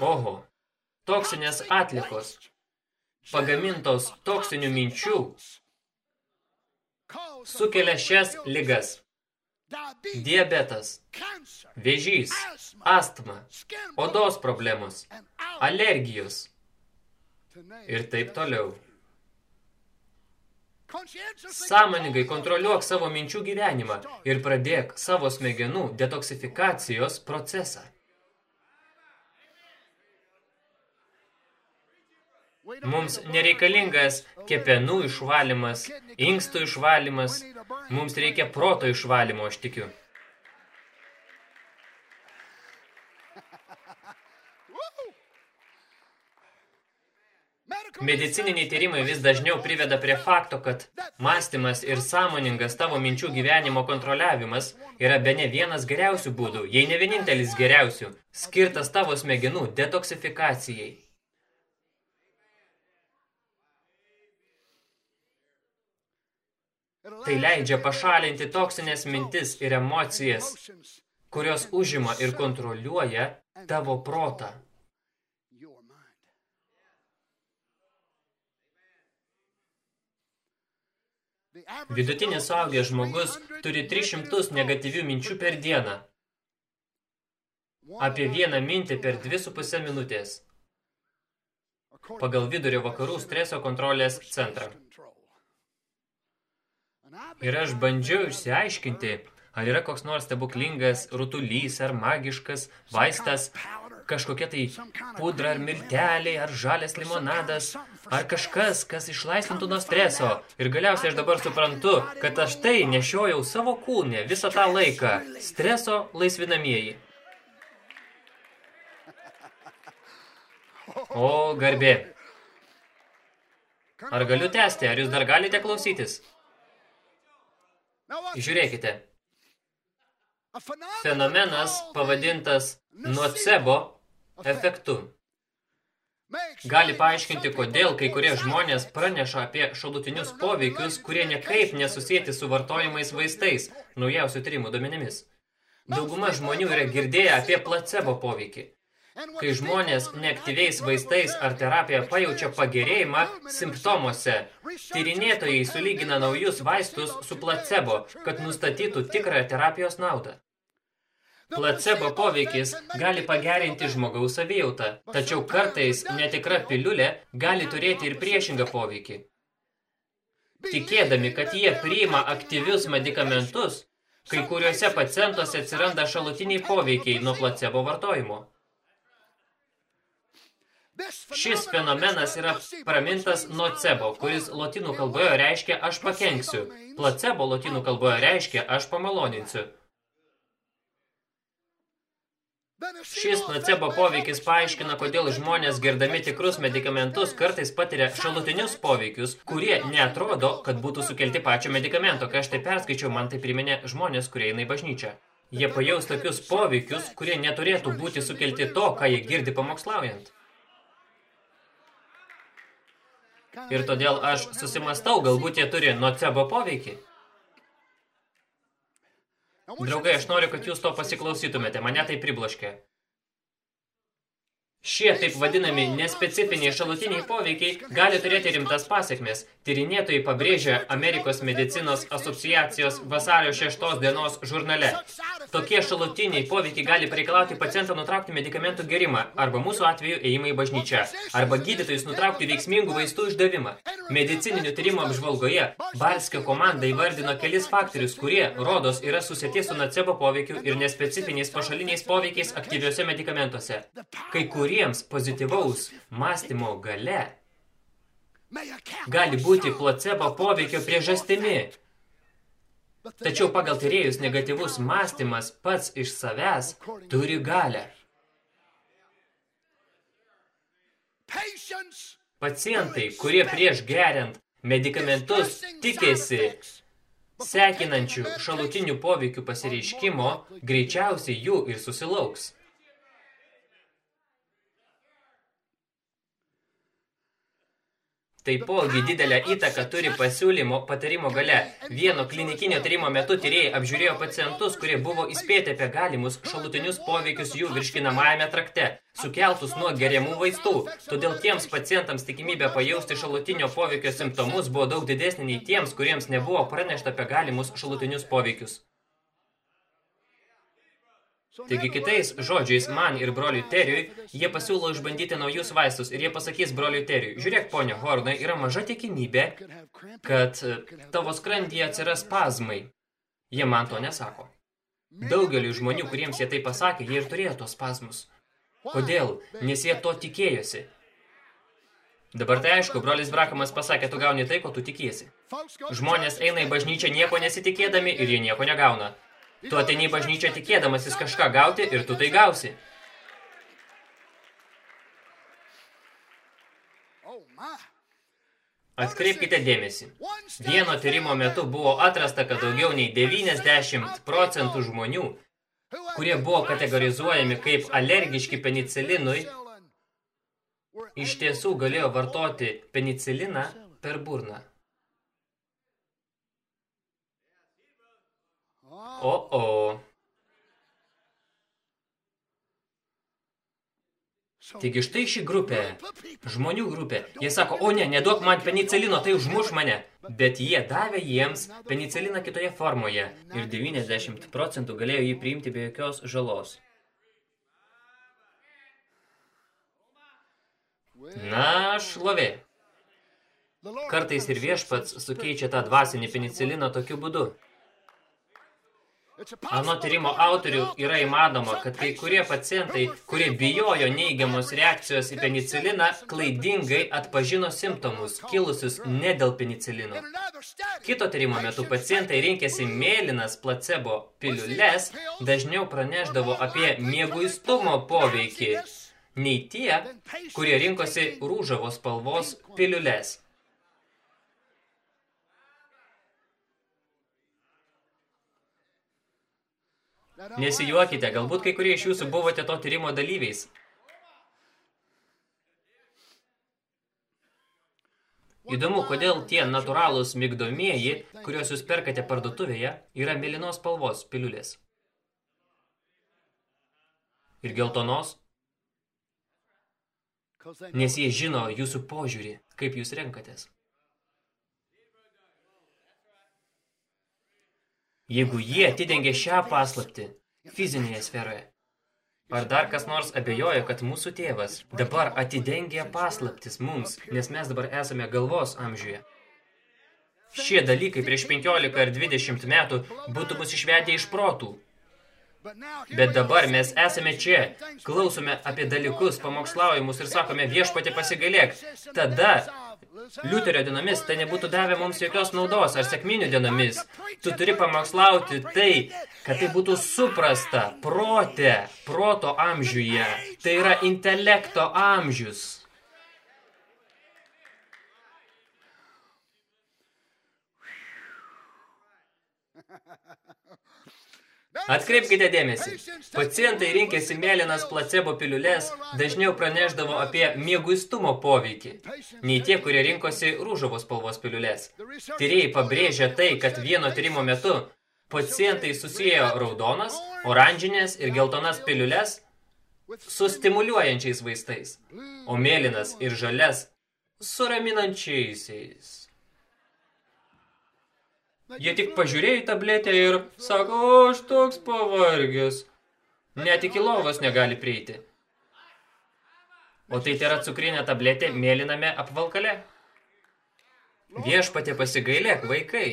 Oho. Toksinės atlikos pagamintos toksinių minčių sukelia šias ligas. Diabetas, vėžys, astma, odos problemos, alergijos ir taip toliau. Sąmoningai kontroliuok savo minčių gyvenimą ir pradėk savo smegenų detoksifikacijos procesą. Mums nereikalingas kepenų išvalymas, inkstų išvalymas, mums reikia proto išvalymo, aš tikiu. Medicininiai tyrimai vis dažniau priveda prie fakto, kad mąstymas ir sąmoningas tavo minčių gyvenimo kontroliavimas yra bene vienas geriausių būdų, jei ne vienintelis geriausių, skirtas tavo smegenų detoksifikacijai. Tai leidžia pašalinti toksinės mintis ir emocijas, kurios užima ir kontroliuoja tavo protą. Vidutinis suaugęs žmogus turi 300 negatyvių minčių per dieną. Apie vieną mintį per 2,5 minutės. pagal vidurio vakarų streso kontrolės centrą. Ir aš bandžiau išsiaiškinti, ar yra koks nors stebuklingas rutulys ar magiškas vaistas, kažkokia tai pudra ar milteliai, ar žalias limonadas, ar kažkas, kas išlaisvintų nuo streso. Ir galiausiai aš dabar suprantu, kad aš tai nešiojau savo kūnę visą tą laiką. Streso laisvinamieji. O, garbė. Ar galiu tęsti? Ar jūs dar galite klausytis? Žiūrėkite. Fenomenas pavadintas nocebo efektu. Gali paaiškinti, kodėl kai kurie žmonės praneša apie šalutinius poveikius, kurie nekaip nesusėti su vartojimais vaistais, naujausių tyrimų duomenimis. Dauguma žmonių yra girdėję apie placebo poveikį. Kai žmonės neaktyviais vaistais ar terapija pajaučia pagerėjimą simptomuose, tyrinėtojai sulygina naujus vaistus su placebo, kad nustatytų tikrą terapijos naudą. Placebo poveikis gali pagerinti žmogaus savijautą, tačiau kartais netikra piliulė gali turėti ir priešingą poveikį. Tikėdami, kad jie priima aktyvius medikamentus, kai kuriuose pacientuose atsiranda šalutiniai poveikiai nuo placebo vartojimo. Šis fenomenas yra pramintas nocebo, kuris lotynų kalboje reiškia aš pakenksiu. Placebo lotynų kalboje reiškia aš pamaloninsiu. Šis nocebo poveikis paaiškina, kodėl žmonės gerdami tikrus medikamentus kartais patiria šalutinius poveikius, kurie neatrodo, kad būtų sukelti pačio medikamento. Kai aš tai perskaičiau, man tai priminė žmonės, kurie eina į bažnyčią. Jie pajaus tokius poveikius, kurie neturėtų būti sukelti to, ką jie girdi pamokslaujant. Ir todėl aš susimastau, galbūt jie turi nocebo poveikį. Draugai, aš noriu, kad jūs to pasiklausytumėte. Mane tai pribloškė. Šie taip vadinami nespecifiniai šalutiniai poveikiai gali turėti rimtas pasiekmes. Tyrinėtojai pabrėžia Amerikos medicinos asociacijos vasario 6 dienos žurnale. Tokie šalutiniai poveikiai gali pareikalauti pacientą nutraukti medikamentų gerimą, arba mūsų atveju ėjimą į bažnyčią, arba gydytojus nutraukti veiksmingų vaistų išdavimą. Medicininių tyrimų apžvalgoje Barskio komanda įvardino kelis faktorius, kurie, rodos, yra susėti su nocebo poveikiu ir nespecifiniais pašaliniais poveikiais aktyviuose medikamentuose. Kai kuriems pozityvaus mąstymo gale gali būti placebo poveikio priežastimi. Tačiau pagal tyrėjus negatyvus mąstymas pats iš savęs turi galę. Pacientai, kurie prieš geriant medikamentus tikėsi sekinančių šalutinių poveikių pasireiškimo, greičiausiai jų ir susilauks. Taipogi didelę įtaką turi pasiūlymo patarimo gale. Vieno klinikinio tyrimo metu tyrėjai apžiūrėjo pacientus, kurie buvo įspėti apie galimus šalutinius poveikius jų virškinamajame trakte, sukeltus nuo geriamų vaistų. Todėl tiems pacientams tikimybė pajausti šalutinio poveikio simptomus buvo daug didesnė nei tiems, kuriems nebuvo pranešta apie galimus šalutinius poveikius. Taigi kitais žodžiais, man ir broliui Teriui, jie pasiūlo išbandyti naujus vaistus ir jie pasakys broliui Teriui, žiūrėk, ponia Hornai, yra maža tikimybė, kad tavo skrandyje atsiras spazmai. Jie man to nesako. Daugeliu žmonių, kuriems jie tai pasakė, jie ir turėjo tos spazmus. Kodėl? Nes jie to tikėjosi. Dabar tai aišku, brolis Brakamas pasakė, tu gauni tai, ko tu tikiesi. Žmonės eina į bažnyčią nieko nesitikėdami ir jie nieko negauna. Tu ateini į bažnyčią tikėdamasis kažką gauti ir tu tai gausi. Atkreipkite dėmesį. Vieno tyrimo metu buvo atrasta, kad daugiau nei 90 procentų žmonių, kurie buvo kategorizuojami kaip alergiški penicilinui, iš tiesų galėjo vartoti peniciliną per burną. O, o. Taigi štai ši grupė, žmonių grupė, jie sako, o ne, neduok man penicilino, tai užmuš mane. Bet jie davė jiems peniciliną kitoje formoje ir 90 procentų galėjo jį priimti be jokios žalos. Na, šlovė. Kartais ir viešpats sukeičia tą dvasinį peniciliną tokiu būdu. Ano tyrimo autorių yra įmanoma, kad kai kurie pacientai, kurie bijojo neigiamos reakcijos į peniciliną, klaidingai atpažino simptomus, kilusius ne dėl penicilino. Kito tyrimo metu pacientai rinkėsi mėlynas placebo piliules, dažniau praneždavo apie mieguistumo poveikį, nei tie, kurie rinkosi rūžavos spalvos piliules. Nesijuokite, galbūt kai kurie iš jūsų buvote to tyrimo dalyviais. Įdomu, kodėl tie natūralūs migdomieji, kuriuos jūs perkate parduotuvėje, yra mėlynos spalvos piliulės. Ir geltonos, nes jie žino jūsų požiūrį, kaip jūs renkatės. Jeigu jie atidengė šią paslaptį fizinėje sferoje. Ar dar kas nors abejoja, kad mūsų tėvas dabar atidengė paslaptis mums, nes mes dabar esame galvos amžiuje? Šie dalykai prieš 15 ar 20 metų būtų mus išvedę iš protų. Bet dabar mes esame čia, klausome apie dalykus, pamokslaujimus ir sakome viešpatė pasigalėk. Tada Liuterio dienomis tai nebūtų davę mums jokios naudos, ar sėkminių dienomis. Tu turi pamokslauti tai, kad tai būtų suprasta prote, proto amžiuje. Tai yra intelekto amžius. Atkreipkite dėmesį. Pacientai rinkėsi mėlynas placebo piliulės, dažniau praneždavo apie mieguistumo poveikį, nei tie, kurie rinkosi rūžavos spalvos piliulės. Tyrėjai pabrėžia tai, kad vieno tyrimo metu pacientai susiję raudonas, oranžinės ir geltonas piliulės su stimuliuojančiais vaistais, o mėlynas ir žalias su raminančiaisiais. Jie tik pažiūrėjo į tabletę ir sako, o aš toks pavargęs. Net iki lovos negali prieiti. O tai yra cukrinė tabletė mėlyname apvalkale. Viešpatė pasigailėk, vaikai.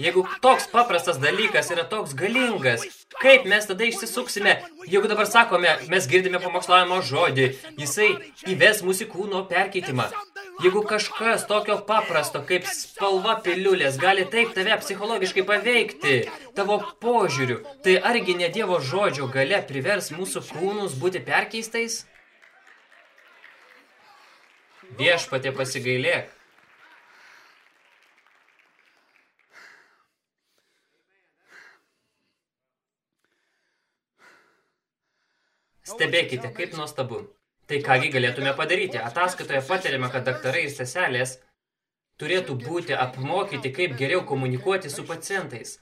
Jeigu toks paprastas dalykas yra toks galingas, kaip mes tada išsisuksime, jeigu dabar sakome, mes girdime pamokslavimo žodį, jisai įves mūsų kūno perkeitimą. Jeigu kažkas tokio paprasto kaip spalva piliulės gali taip tave psichologiškai paveikti, tavo požiūriu, tai argi ne Dievo žodžio gale privers mūsų kūnus būti perkeistais? Viešpatė pasigailėk. Stebėkite, kaip nuostabu. Tai kągi galėtume padaryti? Ataskaitoje patariame, kad daktarai ir seselės turėtų būti apmokyti, kaip geriau komunikuoti su pacientais,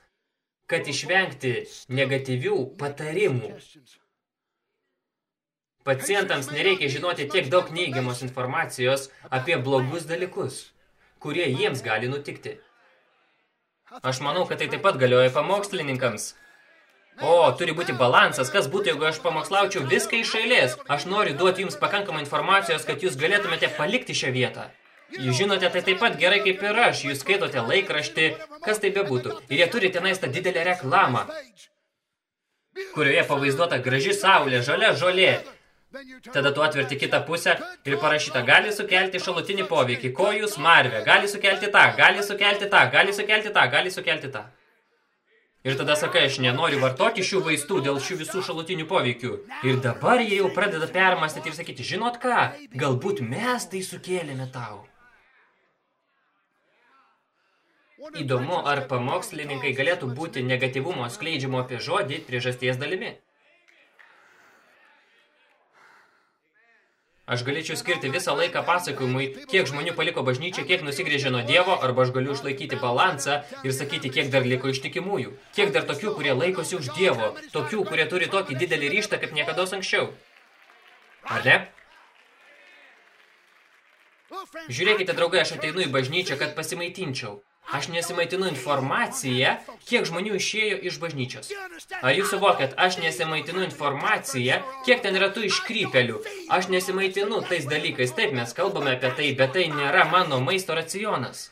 kad išvengti negatyvių patarimų. Pacientams nereikia žinoti tiek daug neigiamos informacijos apie blogus dalykus, kurie jiems gali nutikti. Aš manau, kad tai taip pat galioja pamokslininkams. O, turi būti balansas. Kas būtų, jeigu aš pamokslaučiau viską iš eilės? Aš noriu duoti jums pakankamai informacijos, kad jūs galėtumėte palikti šią vietą. Jūs žinote tai taip pat gerai kaip ir aš. Jūs skaitote laikraštį, kas tai bebūtų. Ir jie turi tenais tą didelę reklamą, kurioje pavaizduota graži saulė, žalia žolė. Tada tu atverti kitą pusę ir parašyta, gali sukelti šalutinį poveikį, kojų smarvę, gali sukelti tą, gali sukelti tą, gali sukelti tą, gali sukelti tą. Ir tada sakai, aš nenoriu vartoti šių vaistų dėl šių visų šalutinių poveikių. Ir dabar jie jau pradeda permastyti ir sakyti, žinot ką, galbūt mes tai sukėlėme tau. Įdomu, ar pamokslininkai galėtų būti negatyvumo skleidžiamo apie žodį priežasties dalimi. Aš galėčiau skirti visą laiką pasakojimui, kiek žmonių paliko bažnyčią, kiek nusigrėžė nuo Dievo, arba aš galiu išlaikyti balansą ir sakyti, kiek dar liko ištikimųjų. Kiek dar tokių, kurie laikosi už Dievo, tokių, kurie turi tokį didelį ryštą, kaip niekada anksčiau. Ar ne? Žiūrėkite, draugai, aš ateinu į bažnyčią, kad pasimaitinčiau. Aš nesimaitinu informaciją, kiek žmonių išėjo iš bažnyčios. Ar jūs suvokėt, aš nesimaitinu informaciją, kiek ten yra tų iškrypelių. Aš nesimaitinu tais dalykais. Taip, mes kalbame apie tai, bet tai nėra mano maisto racionas.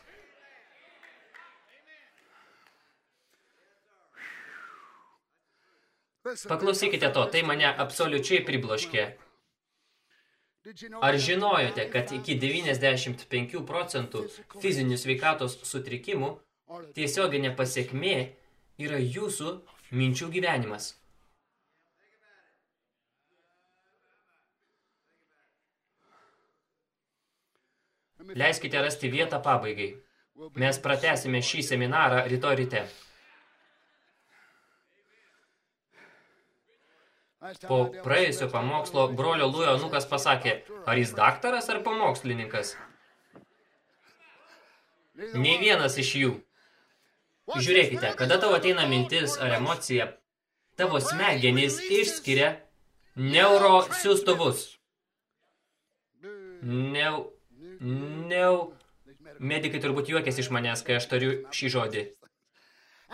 Paklausykite to, tai mane absoliučiai pribloškė. Ar žinojote, kad iki 95 procentų fizinių sveikatos sutrikimų tiesioginė pasiekmė yra jūsų minčių gyvenimas? Leiskite rasti vietą pabaigai. Mes pratesime šį seminarą rytoj ryte. Po praėjusio pamokslo brolio Lujo Nukas pasakė, ar jis daktaras ar pamokslininkas? Nei vienas iš jų. Žiūrėkite, kada tavo ateina mintis ar emocija, tavo smegenys išskiria neurosiųstuvus. Neu... Neu... Medikai turbūt juokės iš manęs, kai aš tariu šį žodį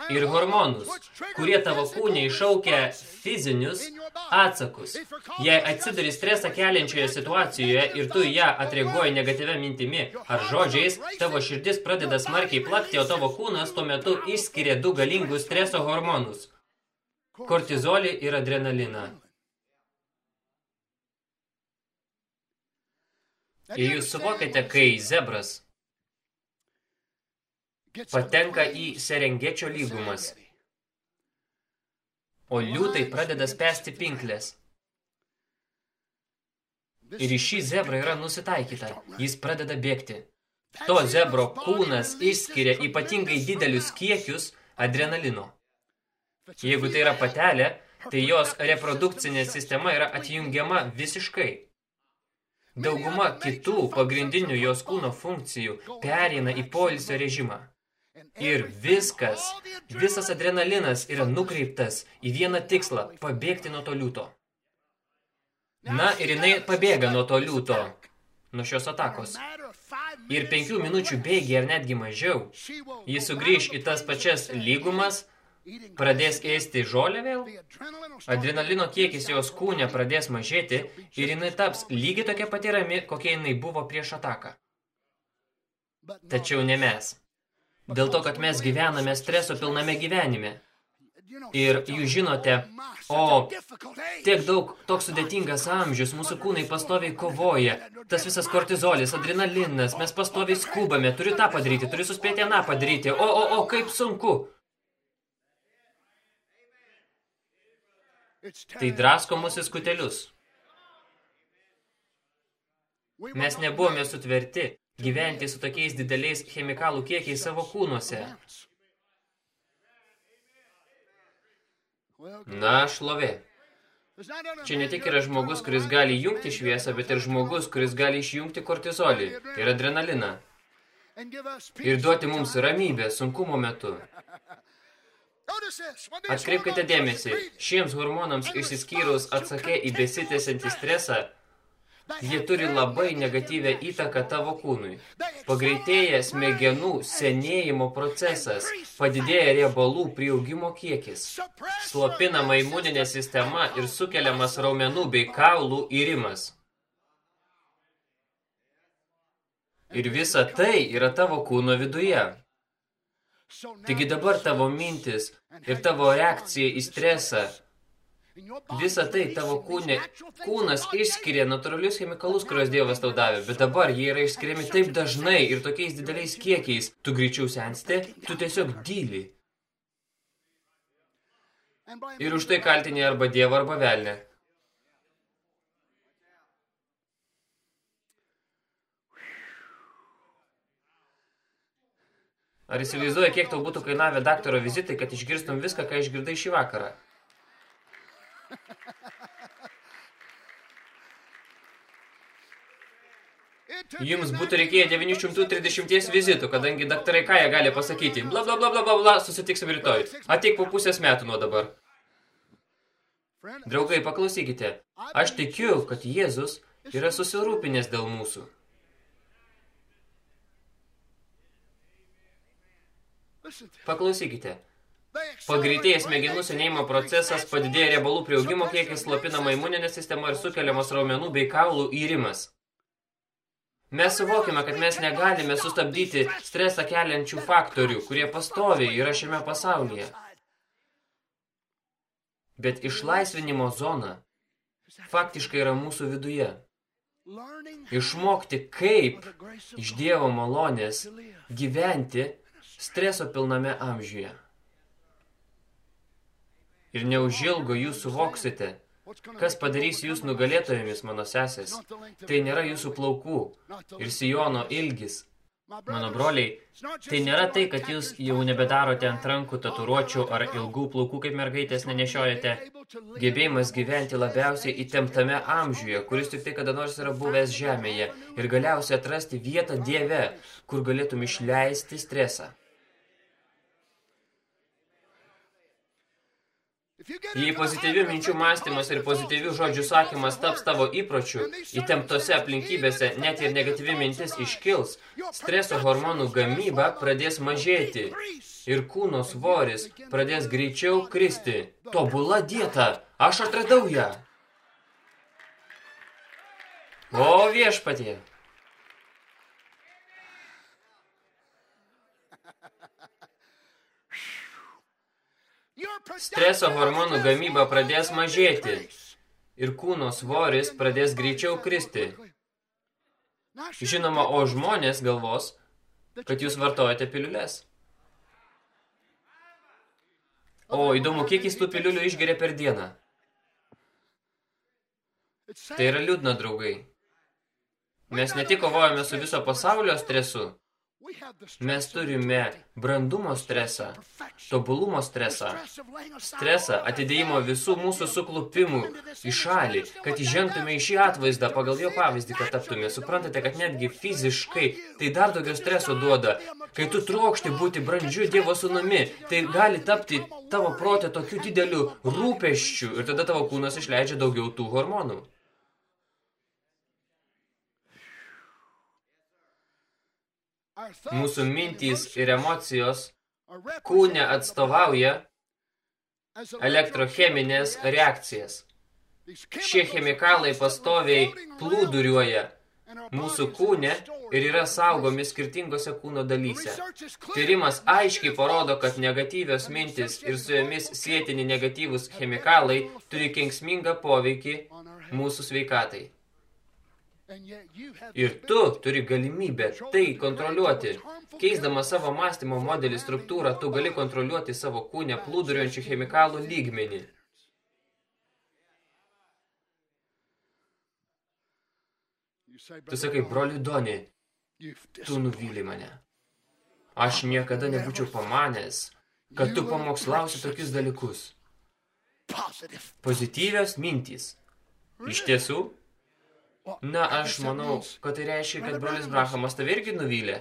ir hormonus, kurie tavo kūnė iššaukia fizinius atsakus. Jei atsiduri stresą keliančioje situacijoje ir tu ją atreaguoji negatyvę mintimi ar žodžiais, tavo širdis pradeda smarkiai plakti, o tavo kūnas tuo metu išskiria du galingus streso hormonus – kortizolį ir adrenaliną. Ir jūs suvokite, kai zebras – patenka į Serengečio lygumas, o liūtai pradeda spęsti pinklės. Ir į šį zebrą yra nusitaikyta. Jis pradeda bėgti. To zebro kūnas išskiria ypatingai didelius kiekius adrenalino. Jeigu tai yra patelė, tai jos reprodukcinė sistema yra atjungiama visiškai. Dauguma kitų pagrindinių jos kūno funkcijų pereina į poilsio režimą. Ir viskas, visas adrenalinas yra nukreiptas į vieną tikslą – pabėgti nuo to liūto. Na ir jinai pabėga nuo to liūto, nuo šios atakos. Ir penkių minučių bėgi ar netgi mažiau, jis sugrįž į tas pačias lygumas, pradės ėsti žolę vėl, adrenalino kiekis jos kūne pradės mažėti ir jinai taps lygiai tokia pati rami, kokia jinai buvo prieš ataką. Tačiau ne mes. Dėl to, kad mes gyvename streso pilname gyvenime. Ir jūs žinote, o tiek daug, toks sudėtingas amžius, mūsų kūnai pastoviai kovoja, tas visas kortizolis, adrenalinas, mes pastoviai skubame, turiu tą padaryti, turiu suspėti aną padaryti, o, o, o, kaip sunku. Tai drasko mūsų skutelius. Mes nebuvome sutverti gyventi su tokiais dideliais chemikalų kiekiais savo kūnuose. Na, šlovė. Čia ne tik yra žmogus, kuris gali jungti šviesą, bet ir žmogus, kuris gali išjungti kortizolį ir adrenaliną. Ir duoti mums ramybę sunkumo metu. Atkreipkite dėmesį, šiems hormonams išsiskyrus atsakė į besitęsiantį stresą, Jie turi labai negatyvę įtaką tavo kūnui. Pagreitėja smegenų senėjimo procesas, padidėja riebalų prieaugimo kiekis, slopinama imuninė sistema ir sukeliamas raumenų bei kaulų įrimas. Ir visa tai yra tavo kūno viduje. Taigi dabar tavo mintis ir tavo reakcija į stresą Visa tai tavo kūne, kūnas išskiria natūralius chemikalus, kuriuos Dievas tau davė, bet dabar jie yra išskiriami taip dažnai ir tokiais dideliais kiekiais. Tu greičiau sensti, tu tiesiog dyli. Ir už tai kaltinė arba Dievą, arba velnę. Ar įsivaizduoja, kiek tau būtų kainavę daktaro vizitai, kad išgirstum viską, ką išgirdai šį vakarą? Jums būtų reikėję 930 vizitų, kadangi daktarai ką jie gali pasakyti? Bla, bla, bla, bla, bla, bla, susitiksim rytoj. Ateik po pusės metų nuo dabar. Draugai, paklausykite. Aš tikiu, kad Jėzus yra susirūpinęs dėl mūsų. Paklausykite. Pagreitėjęs smegenų senėjimo procesas padidėja riebalų prieaugimo kiekis, slopinama imuninė sistema ir sukeliamas raumenų bei kaulų įrimas. Mes suvokime, kad mes negalime sustabdyti stresą keliančių faktorių, kurie pastoviai yra šiame pasaulyje. Bet išlaisvinimo zona faktiškai yra mūsų viduje. Išmokti, kaip iš Dievo malonės gyventi streso pilname amžiuje. Ir neužilgo jūs suvoksite, kas padarys jūs nugalėtojomis, mano sesės. Tai nėra jūsų plaukų ir sijono ilgis. Mano broliai, tai nėra tai, kad jūs jau nebedarote ant rankų taturuočių ar ilgų plaukų, kaip mergaitės nenešiojate. Gebėjimas gyventi labiausiai įtemptame amžiuje, kuris tik tai kada nors yra buvęs žemėje, ir galiausiai atrasti vietą Dieve, kur galėtum išleisti stresą. Jei pozityvių minčių mąstymas ir pozityvių žodžių sakymas taps tavo įpročių, įtemptose aplinkybėse net ir negatyvi mintis iškils, streso hormonų gamyba pradės mažėti ir kūno svoris pradės greičiau kristi. Tobula dieta, aš atradau ją. O viešpatie. Streso hormonų gamyba pradės mažėti ir kūno svoris pradės greičiau kristi. Žinoma, o žmonės galvos, kad jūs vartojate piliulės. O įdomu, kiek jis tų piliulių išgeria per dieną? Tai yra liūdna, draugai. Mes ne tik kovojame su viso pasaulio stresu, Mes turime brandumo stresą, tobulumo stresą, stresą atidėjimo visų mūsų suklupimų į šalį, kad įžengtume į šį atvaizdą pagal jo pavyzdį, kad taptume. Suprantate, kad netgi fiziškai tai dar daugiau streso duoda. Kai tu trokšti būti brandžiu Dievo sūnumi, tai gali tapti tavo protė tokiu dideliu rūpeščiu ir tada tavo kūnas išleidžia daugiau tų hormonų. Mūsų mintys ir emocijos kūne atstovauja elektrocheminės reakcijas. Šie chemikalai pastoviai plūduriuoja mūsų kūne ir yra saugomi skirtingose kūno dalyse. Tyrimas aiškiai parodo, kad negatyvios mintis ir su jomis sėtini negatyvus chemikalai turi kenksmingą poveikį mūsų sveikatai. Ir tu turi galimybę tai kontroliuoti. Keisdama savo mąstymo modelį struktūrą, tu gali kontroliuoti savo kūnę plūduriuojančių chemikalų lygmenį. Tu sakai, broli Doni, tu nuvyli mane. Aš niekada nebūčiau pamanęs, kad tu pamokslausi tokius dalykus. Pozityvios mintys. Iš tiesų, Na, aš manau, kad tai reiškia, kad brolis Brahamas tave irgi nuvylė.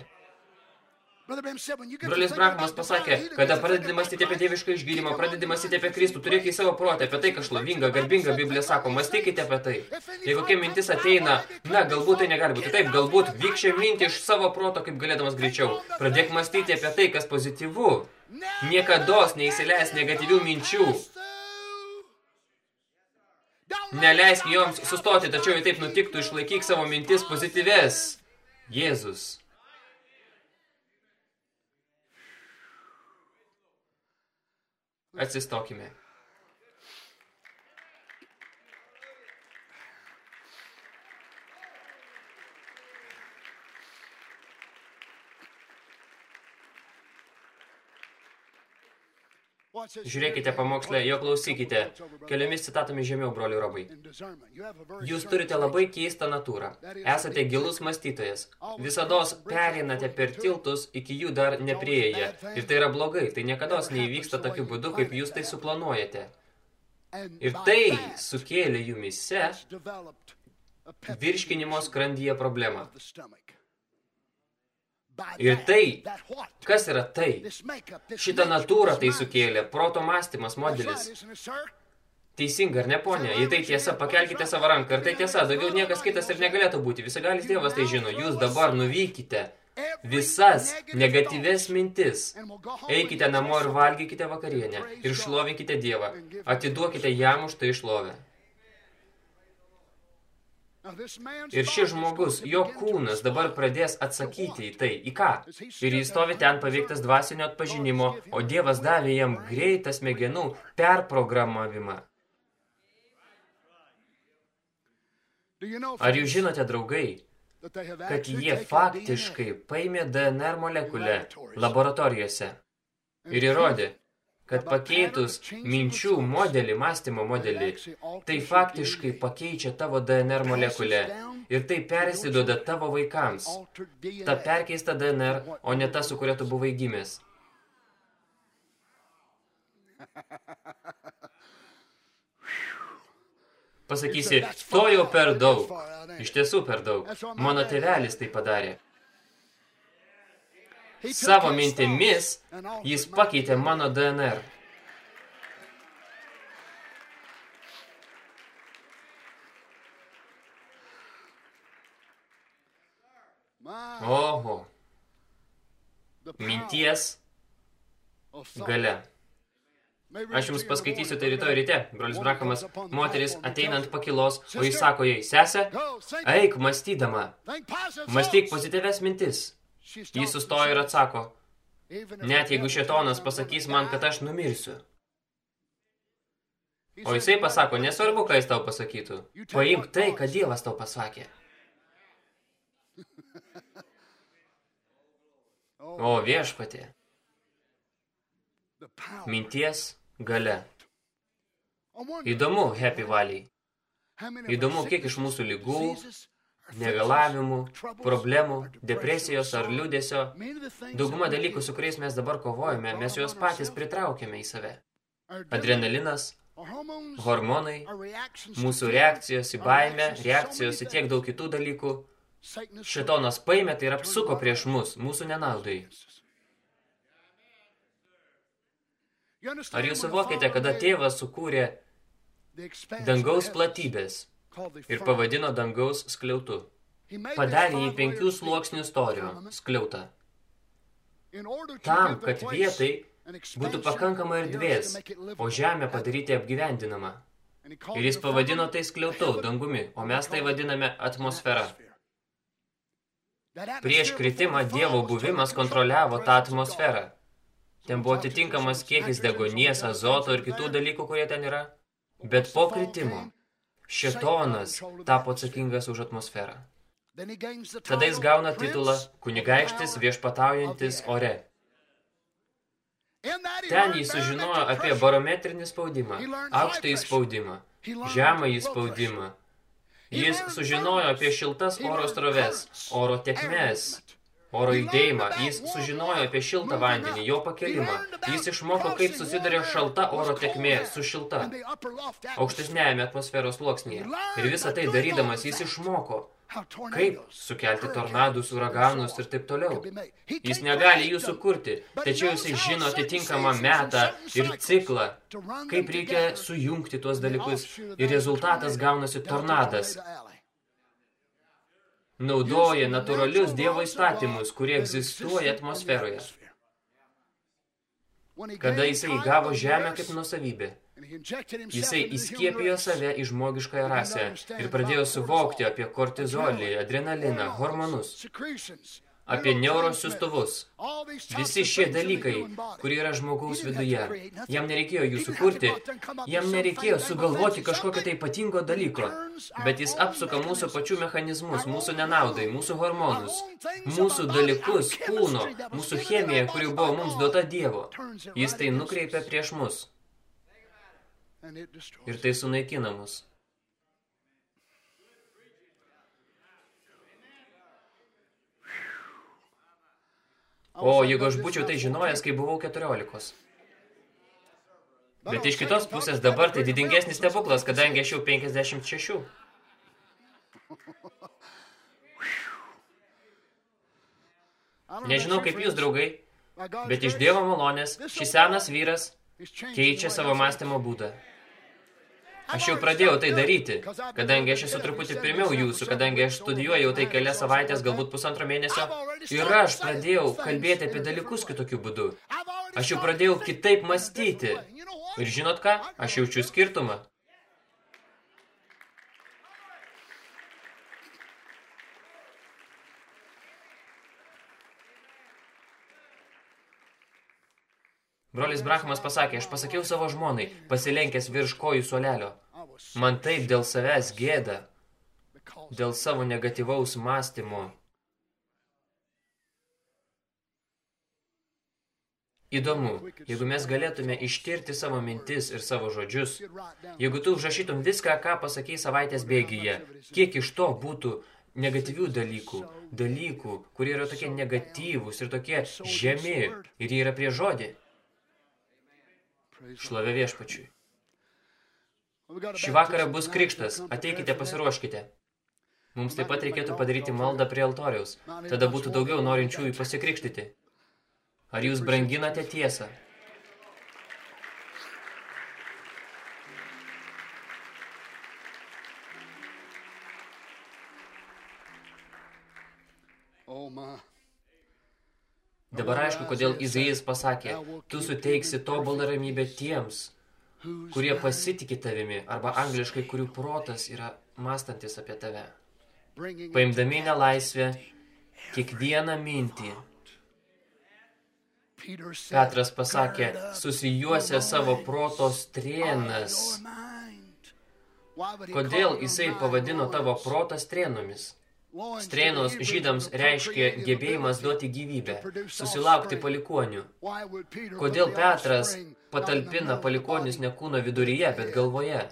Brolis Brahamas pasakė, kada pradedi mąstyti apie dievišką išgydymą, pradedi mąstyti apie Kristų, turėk į savo protą, apie tai, kas šlovinga, garbinga, Biblija sako, mąstykite apie tai. Jei kokia mintis ateina, na, galbūt tai negali būti. Taip, galbūt vykščia mintį iš savo proto, kaip galėdamas greičiau. Pradėk mąstyti apie tai, kas pozityvu. Niekados neįsileis negatyvių minčių. Neleisk joms sustoti, tačiau jei taip nutiktų, išlaikyk savo mintis pozityves. Jėzus. Atsistokime. Žiūrėkite pamokslę, jo klausykite. Keliomis citatomis žemiau, brolių robai. Jūs turite labai keistą natūrą. Esate gilus mąstytojas. Visados perinate per tiltus, iki jų dar neprieėję. Ir tai yra blogai. Tai niekados neįvyksta tokiu būdu, kaip jūs tai suplanuojate. Ir tai sukėlė jumise virškinimo skrandyje problemą. Ir tai, kas yra tai? Šitą natūrą tai sukėlė, proto mąstymas, modelis. Teisinga, ar ne, ponė? Jei tai tiesa, pakelkite savo ranką. Ir tai tiesa, daugiau niekas kitas ir negalėtų būti. Visagalis Dievas tai žino. Jūs dabar nuvykite visas negatyves mintis. Eikite namo ir valgykite vakarienę ir šlovinkite Dievą. Atiduokite jam už tai šlovę. Ir šis žmogus, jo kūnas dabar pradės atsakyti į tai, į ką? Ir jis stovi ten paveiktas dvasinio atpažinimo, o Dievas davė jam greitą smegenų perprogramavimą. Ar jūs žinote, draugai, kad jie faktiškai paėmė DNR molekulę laboratorijose ir įrodė, kad pakeitus minčių modelį, mąstymo modelį, tai faktiškai pakeičia tavo DNR molekulę ir tai persiduoda tavo vaikams. Ta perkeista DNR, o ne ta, su kuria tu buvai gimęs. Pasakysi, to jau per daug. Iš tiesų per daug. Mano tėvelis tai padarė. Savo mintimis jis pakeitė mano DNR. Oho. Minties gale. Aš jums paskaitysiu tai rytoj ryte, brolis Brakamas, moteris ateinant pakilos, o jis sako jai, sesė, eik mąstydama, mąstyk pozityves mintis. Jis sustojo ir atsako, net jeigu šetonas pasakys man, kad aš numirsiu. O jisai pasako, nesvarbu, ką jis tau pasakytų, paimk tai, ką Dievas tau pasakė. O viešpatė, minties gale. Įdomu, Happy Valley. Įdomu, kiek iš mūsų lygų, negalavimų, problemų, depresijos ar liūdėsio, dauguma dalykų, su kuriais mes dabar kovojame, mes juos patys pritraukėme į save. Adrenalinas, hormonai, mūsų reakcijos į baimę, reakcijos į tiek daug kitų dalykų. Šitonas paėmė tai ir apsuko prieš mus, mūsų nenaudai. Ar jūs suvokite, kada tėvas sukūrė dangaus platybės ir pavadino dangaus skliautu? Padarė jį penkių sluoksnių storio skliautą. Tam, kad vietai būtų pakankamai erdvės, o žemę padaryti apgyvendinamą. Ir jis pavadino tai skliautu, dangumi, o mes tai vadiname atmosfera. Prieš kritimą Dievo buvimas kontroliavo tą atmosferą. Ten buvo atitinkamas kiekis degonies, azoto ir kitų dalykų, kurie ten yra. Bet po kritimo šetonas tapo atsakingas už atmosferą. Tada jis gauna titulą kunigaikštis viešpataujantis ore. Ten jis sužinojo apie barometrinį spaudimą, aukštąjį spaudimą, žemąjį spaudimą. Jis sužinojo apie šiltas oro stroves, oro tekmes, oro judėjimą, jis sužinojo apie šiltą vandenį, jo pakelimą. Jis išmoko, kaip susidarė šalta oro tekmė su šilta, aukštesnėjame atmosferos sluoksnyje. Ir visą tai darydamas jis išmoko, kaip sukelti tornadus, uraganus ir taip toliau. Jis negali jų sukurti, tačiau jisai žino atitinkamą metą ir ciklą, kaip reikia sujungti tuos dalykus ir rezultatas gaunasi tornadas naudoja natūralius Dievo įstatymus, kurie egzistuoja atmosferoje. Kada jisai įgavo žemę kaip nusavybę, jisai įskiepijo save į žmogiškąją rasę ir pradėjo suvokti apie kortizolį, adrenaliną, hormonus apie neurosiustuvus. Visi šie dalykai, kurie yra žmogaus viduje. Jam nereikėjo jų sukurti, jam nereikėjo sugalvoti kažkokio tai ypatingo dalyko, bet jis apsuka mūsų pačių mechanizmus, mūsų nenaudai, mūsų hormonus, mūsų dalykus, kūno, mūsų chemiją, kuri buvo mums duota Dievo. Jis tai nukreipia prieš mus. Ir tai sunaikina mus. O jeigu aš būčiau tai žinojęs, kai buvau 14. Bet iš kitos pusės dabar tai didingesnis stebuklas, kadangi aš jau 56. Nežinau kaip jūs, draugai, bet iš Dievo malonės šis senas vyras keičia savo mąstymo būdą. Aš jau pradėjau tai daryti, kadangi aš esu truputį pirmiau jūsų, kadangi aš studijuoju tai kelias savaitės, galbūt pusantro mėnesio. Ir aš pradėjau kalbėti apie dalykus kitokiu būdu. Aš jau pradėjau kitaip mąstyti. Ir žinot ką? Aš jaučiu skirtumą. Brolis Brahmas pasakė, aš pasakiau savo žmonai, pasilenkęs virš kojų suolelio. Man taip dėl savęs gėda, dėl savo negatyvaus mąstymo. Įdomu, jeigu mes galėtume ištirti savo mintis ir savo žodžius, jeigu tu užrašytum viską, ką pasakei savaitės bėgyje, kiek iš to būtų negatyvių dalykų, dalykų, kurie yra tokie negatyvūs ir tokie žemi, ir jie yra prie žodį. Šlovė viešpačiui. Šį vakarą bus krikštas, ateikite pasiruoškite. Mums taip pat reikėtų padaryti maldą prie altoriaus, tada būtų daugiau norinčiųjų pasikrikštyti. Ar jūs branginate tiesą? Dabar aišku, kodėl Izaijas pasakė, tu suteiksi tobulą ramybę tiems, kurie pasitikė tavimi, arba angliškai, kurių protas yra mąstantis apie tave. Paimdami nelaisvę, kiekvieną mintį. Petras pasakė, susijuose savo proto strėnas. Kodėl jisai pavadino tavo protą strėnomis? Strėnos žydams reiškia gebėjimas duoti gyvybę, susilaukti palikonių. Kodėl Petras patalpina palikonius ne kūno viduryje, bet galvoje?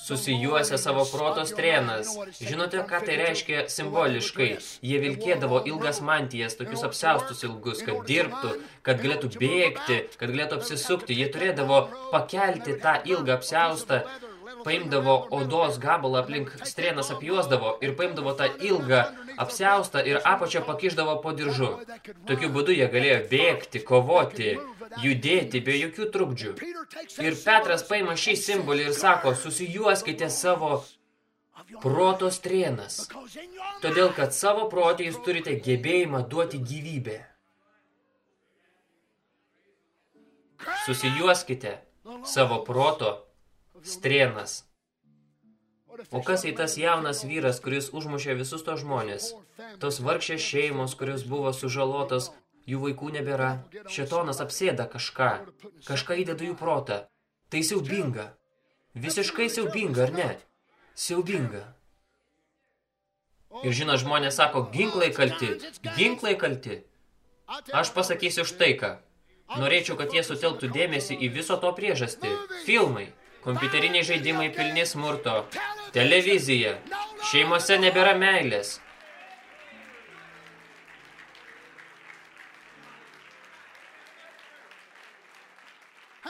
Susijuosia savo proto strėnas. Žinote, ką tai reiškia simboliškai? Jie vilkėdavo ilgas mantijas, tokius apsiaustus ilgus, kad dirbtų, kad galėtų bėgti, kad galėtų apsisukti. Jie turėdavo pakelti tą ilgą apsiaustą paimdavo odos gabalą aplink strėnas apjuosdavo ir paimdavo tą ilgą apsiaustą ir apačią pakiždavo po diržu. Tokiu būdu jie galėjo bėgti, kovoti, judėti be jokių trukdžių. Ir Petras paima šį simbolį ir sako, susijuoskite savo proto strėnas, todėl kad savo protė jūs turite gebėjimą duoti gyvybę. Susijuoskite savo proto strėnas. O kas į tas jaunas vyras, kuris užmušė visus tos žmonės? Tos vargšės šeimos, kurios buvo sužalotos, jų vaikų nebėra. Šetonas apsėda kažką, kažką įdeda jų protą. Tai siaubinga. Visiškai siaubinga, ar ne? Siaubinga. Ir žino, žmonės sako, ginklai kalti, ginklai kalti. Aš pasakysiu štai ką. Norėčiau, kad jie sutelktų dėmesį į viso to priežastį. Filmai. Kompiuteriniai žaidimai pilni smurto. Televizija. Šeimose nebėra meilės.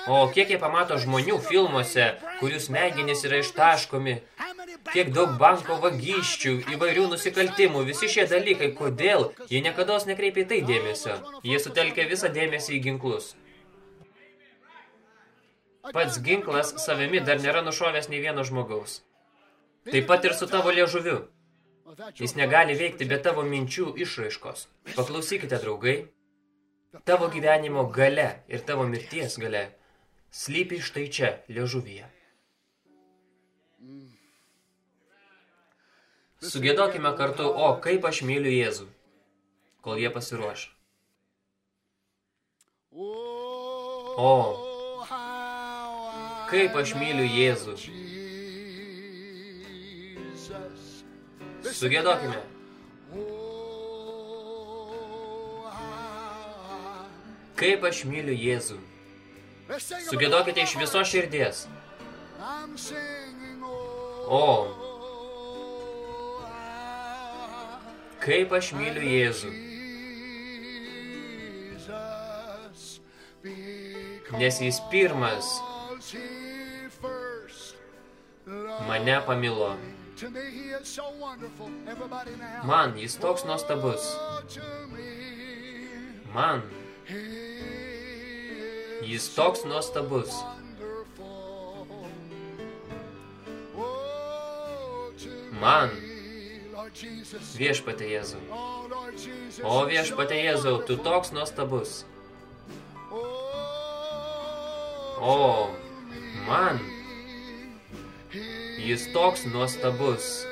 O kiek jie pamato žmonių filmuose, kurių smegenys yra ištaškomi, kiek daug banko vagysčių, įvairių nusikaltimų, visi šie dalykai, kodėl jie niekados nekreipia tai dėmesio. Jie sutelkia visą dėmesį į ginklus. Pats ginklas savimi dar nėra nušovęs nei vieno žmogaus. Taip pat ir su tavo liežuviu. Jis negali veikti be tavo minčių išraiškos. Paklausykite, draugai. Tavo gyvenimo gale ir tavo mirties gale slypi štai čia, liežuvyje. Sugėdokime kartu, o kaip aš myliu Jėzų, kol jie pasiruoš. O, Kaip aš myliu Jėzų. Sugėdokime. Kaip aš myliu Jėzų. Sugėdokite iš viso širdies. O, kaip aš myliu Jėzų. Nes jis pirmas mane pamilo. Man jis toks nuostabus. Man jis toks nuostabus. Man viešpate Jėzau. O viešpate Jėzau, tu toks nuostabus. O man Jis toks nuostabus.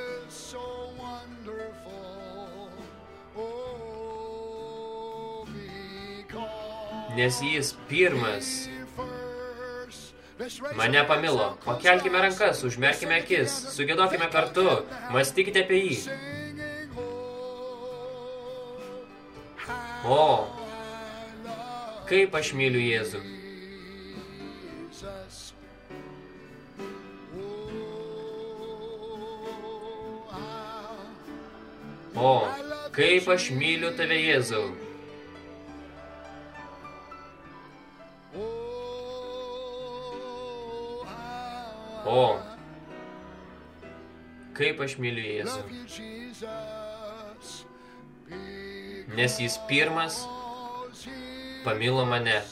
Nes jis pirmas Mane pamilo. Pakelkime rankas, užmerkime akis, sugėdokime kartu, mąstykite apie jį. O, kaip aš myliu Jėzų. O, kaip aš myliu tave Jėzau. O, kaip aš myliu Jėzų. Nes jis pirmas pamilo mane.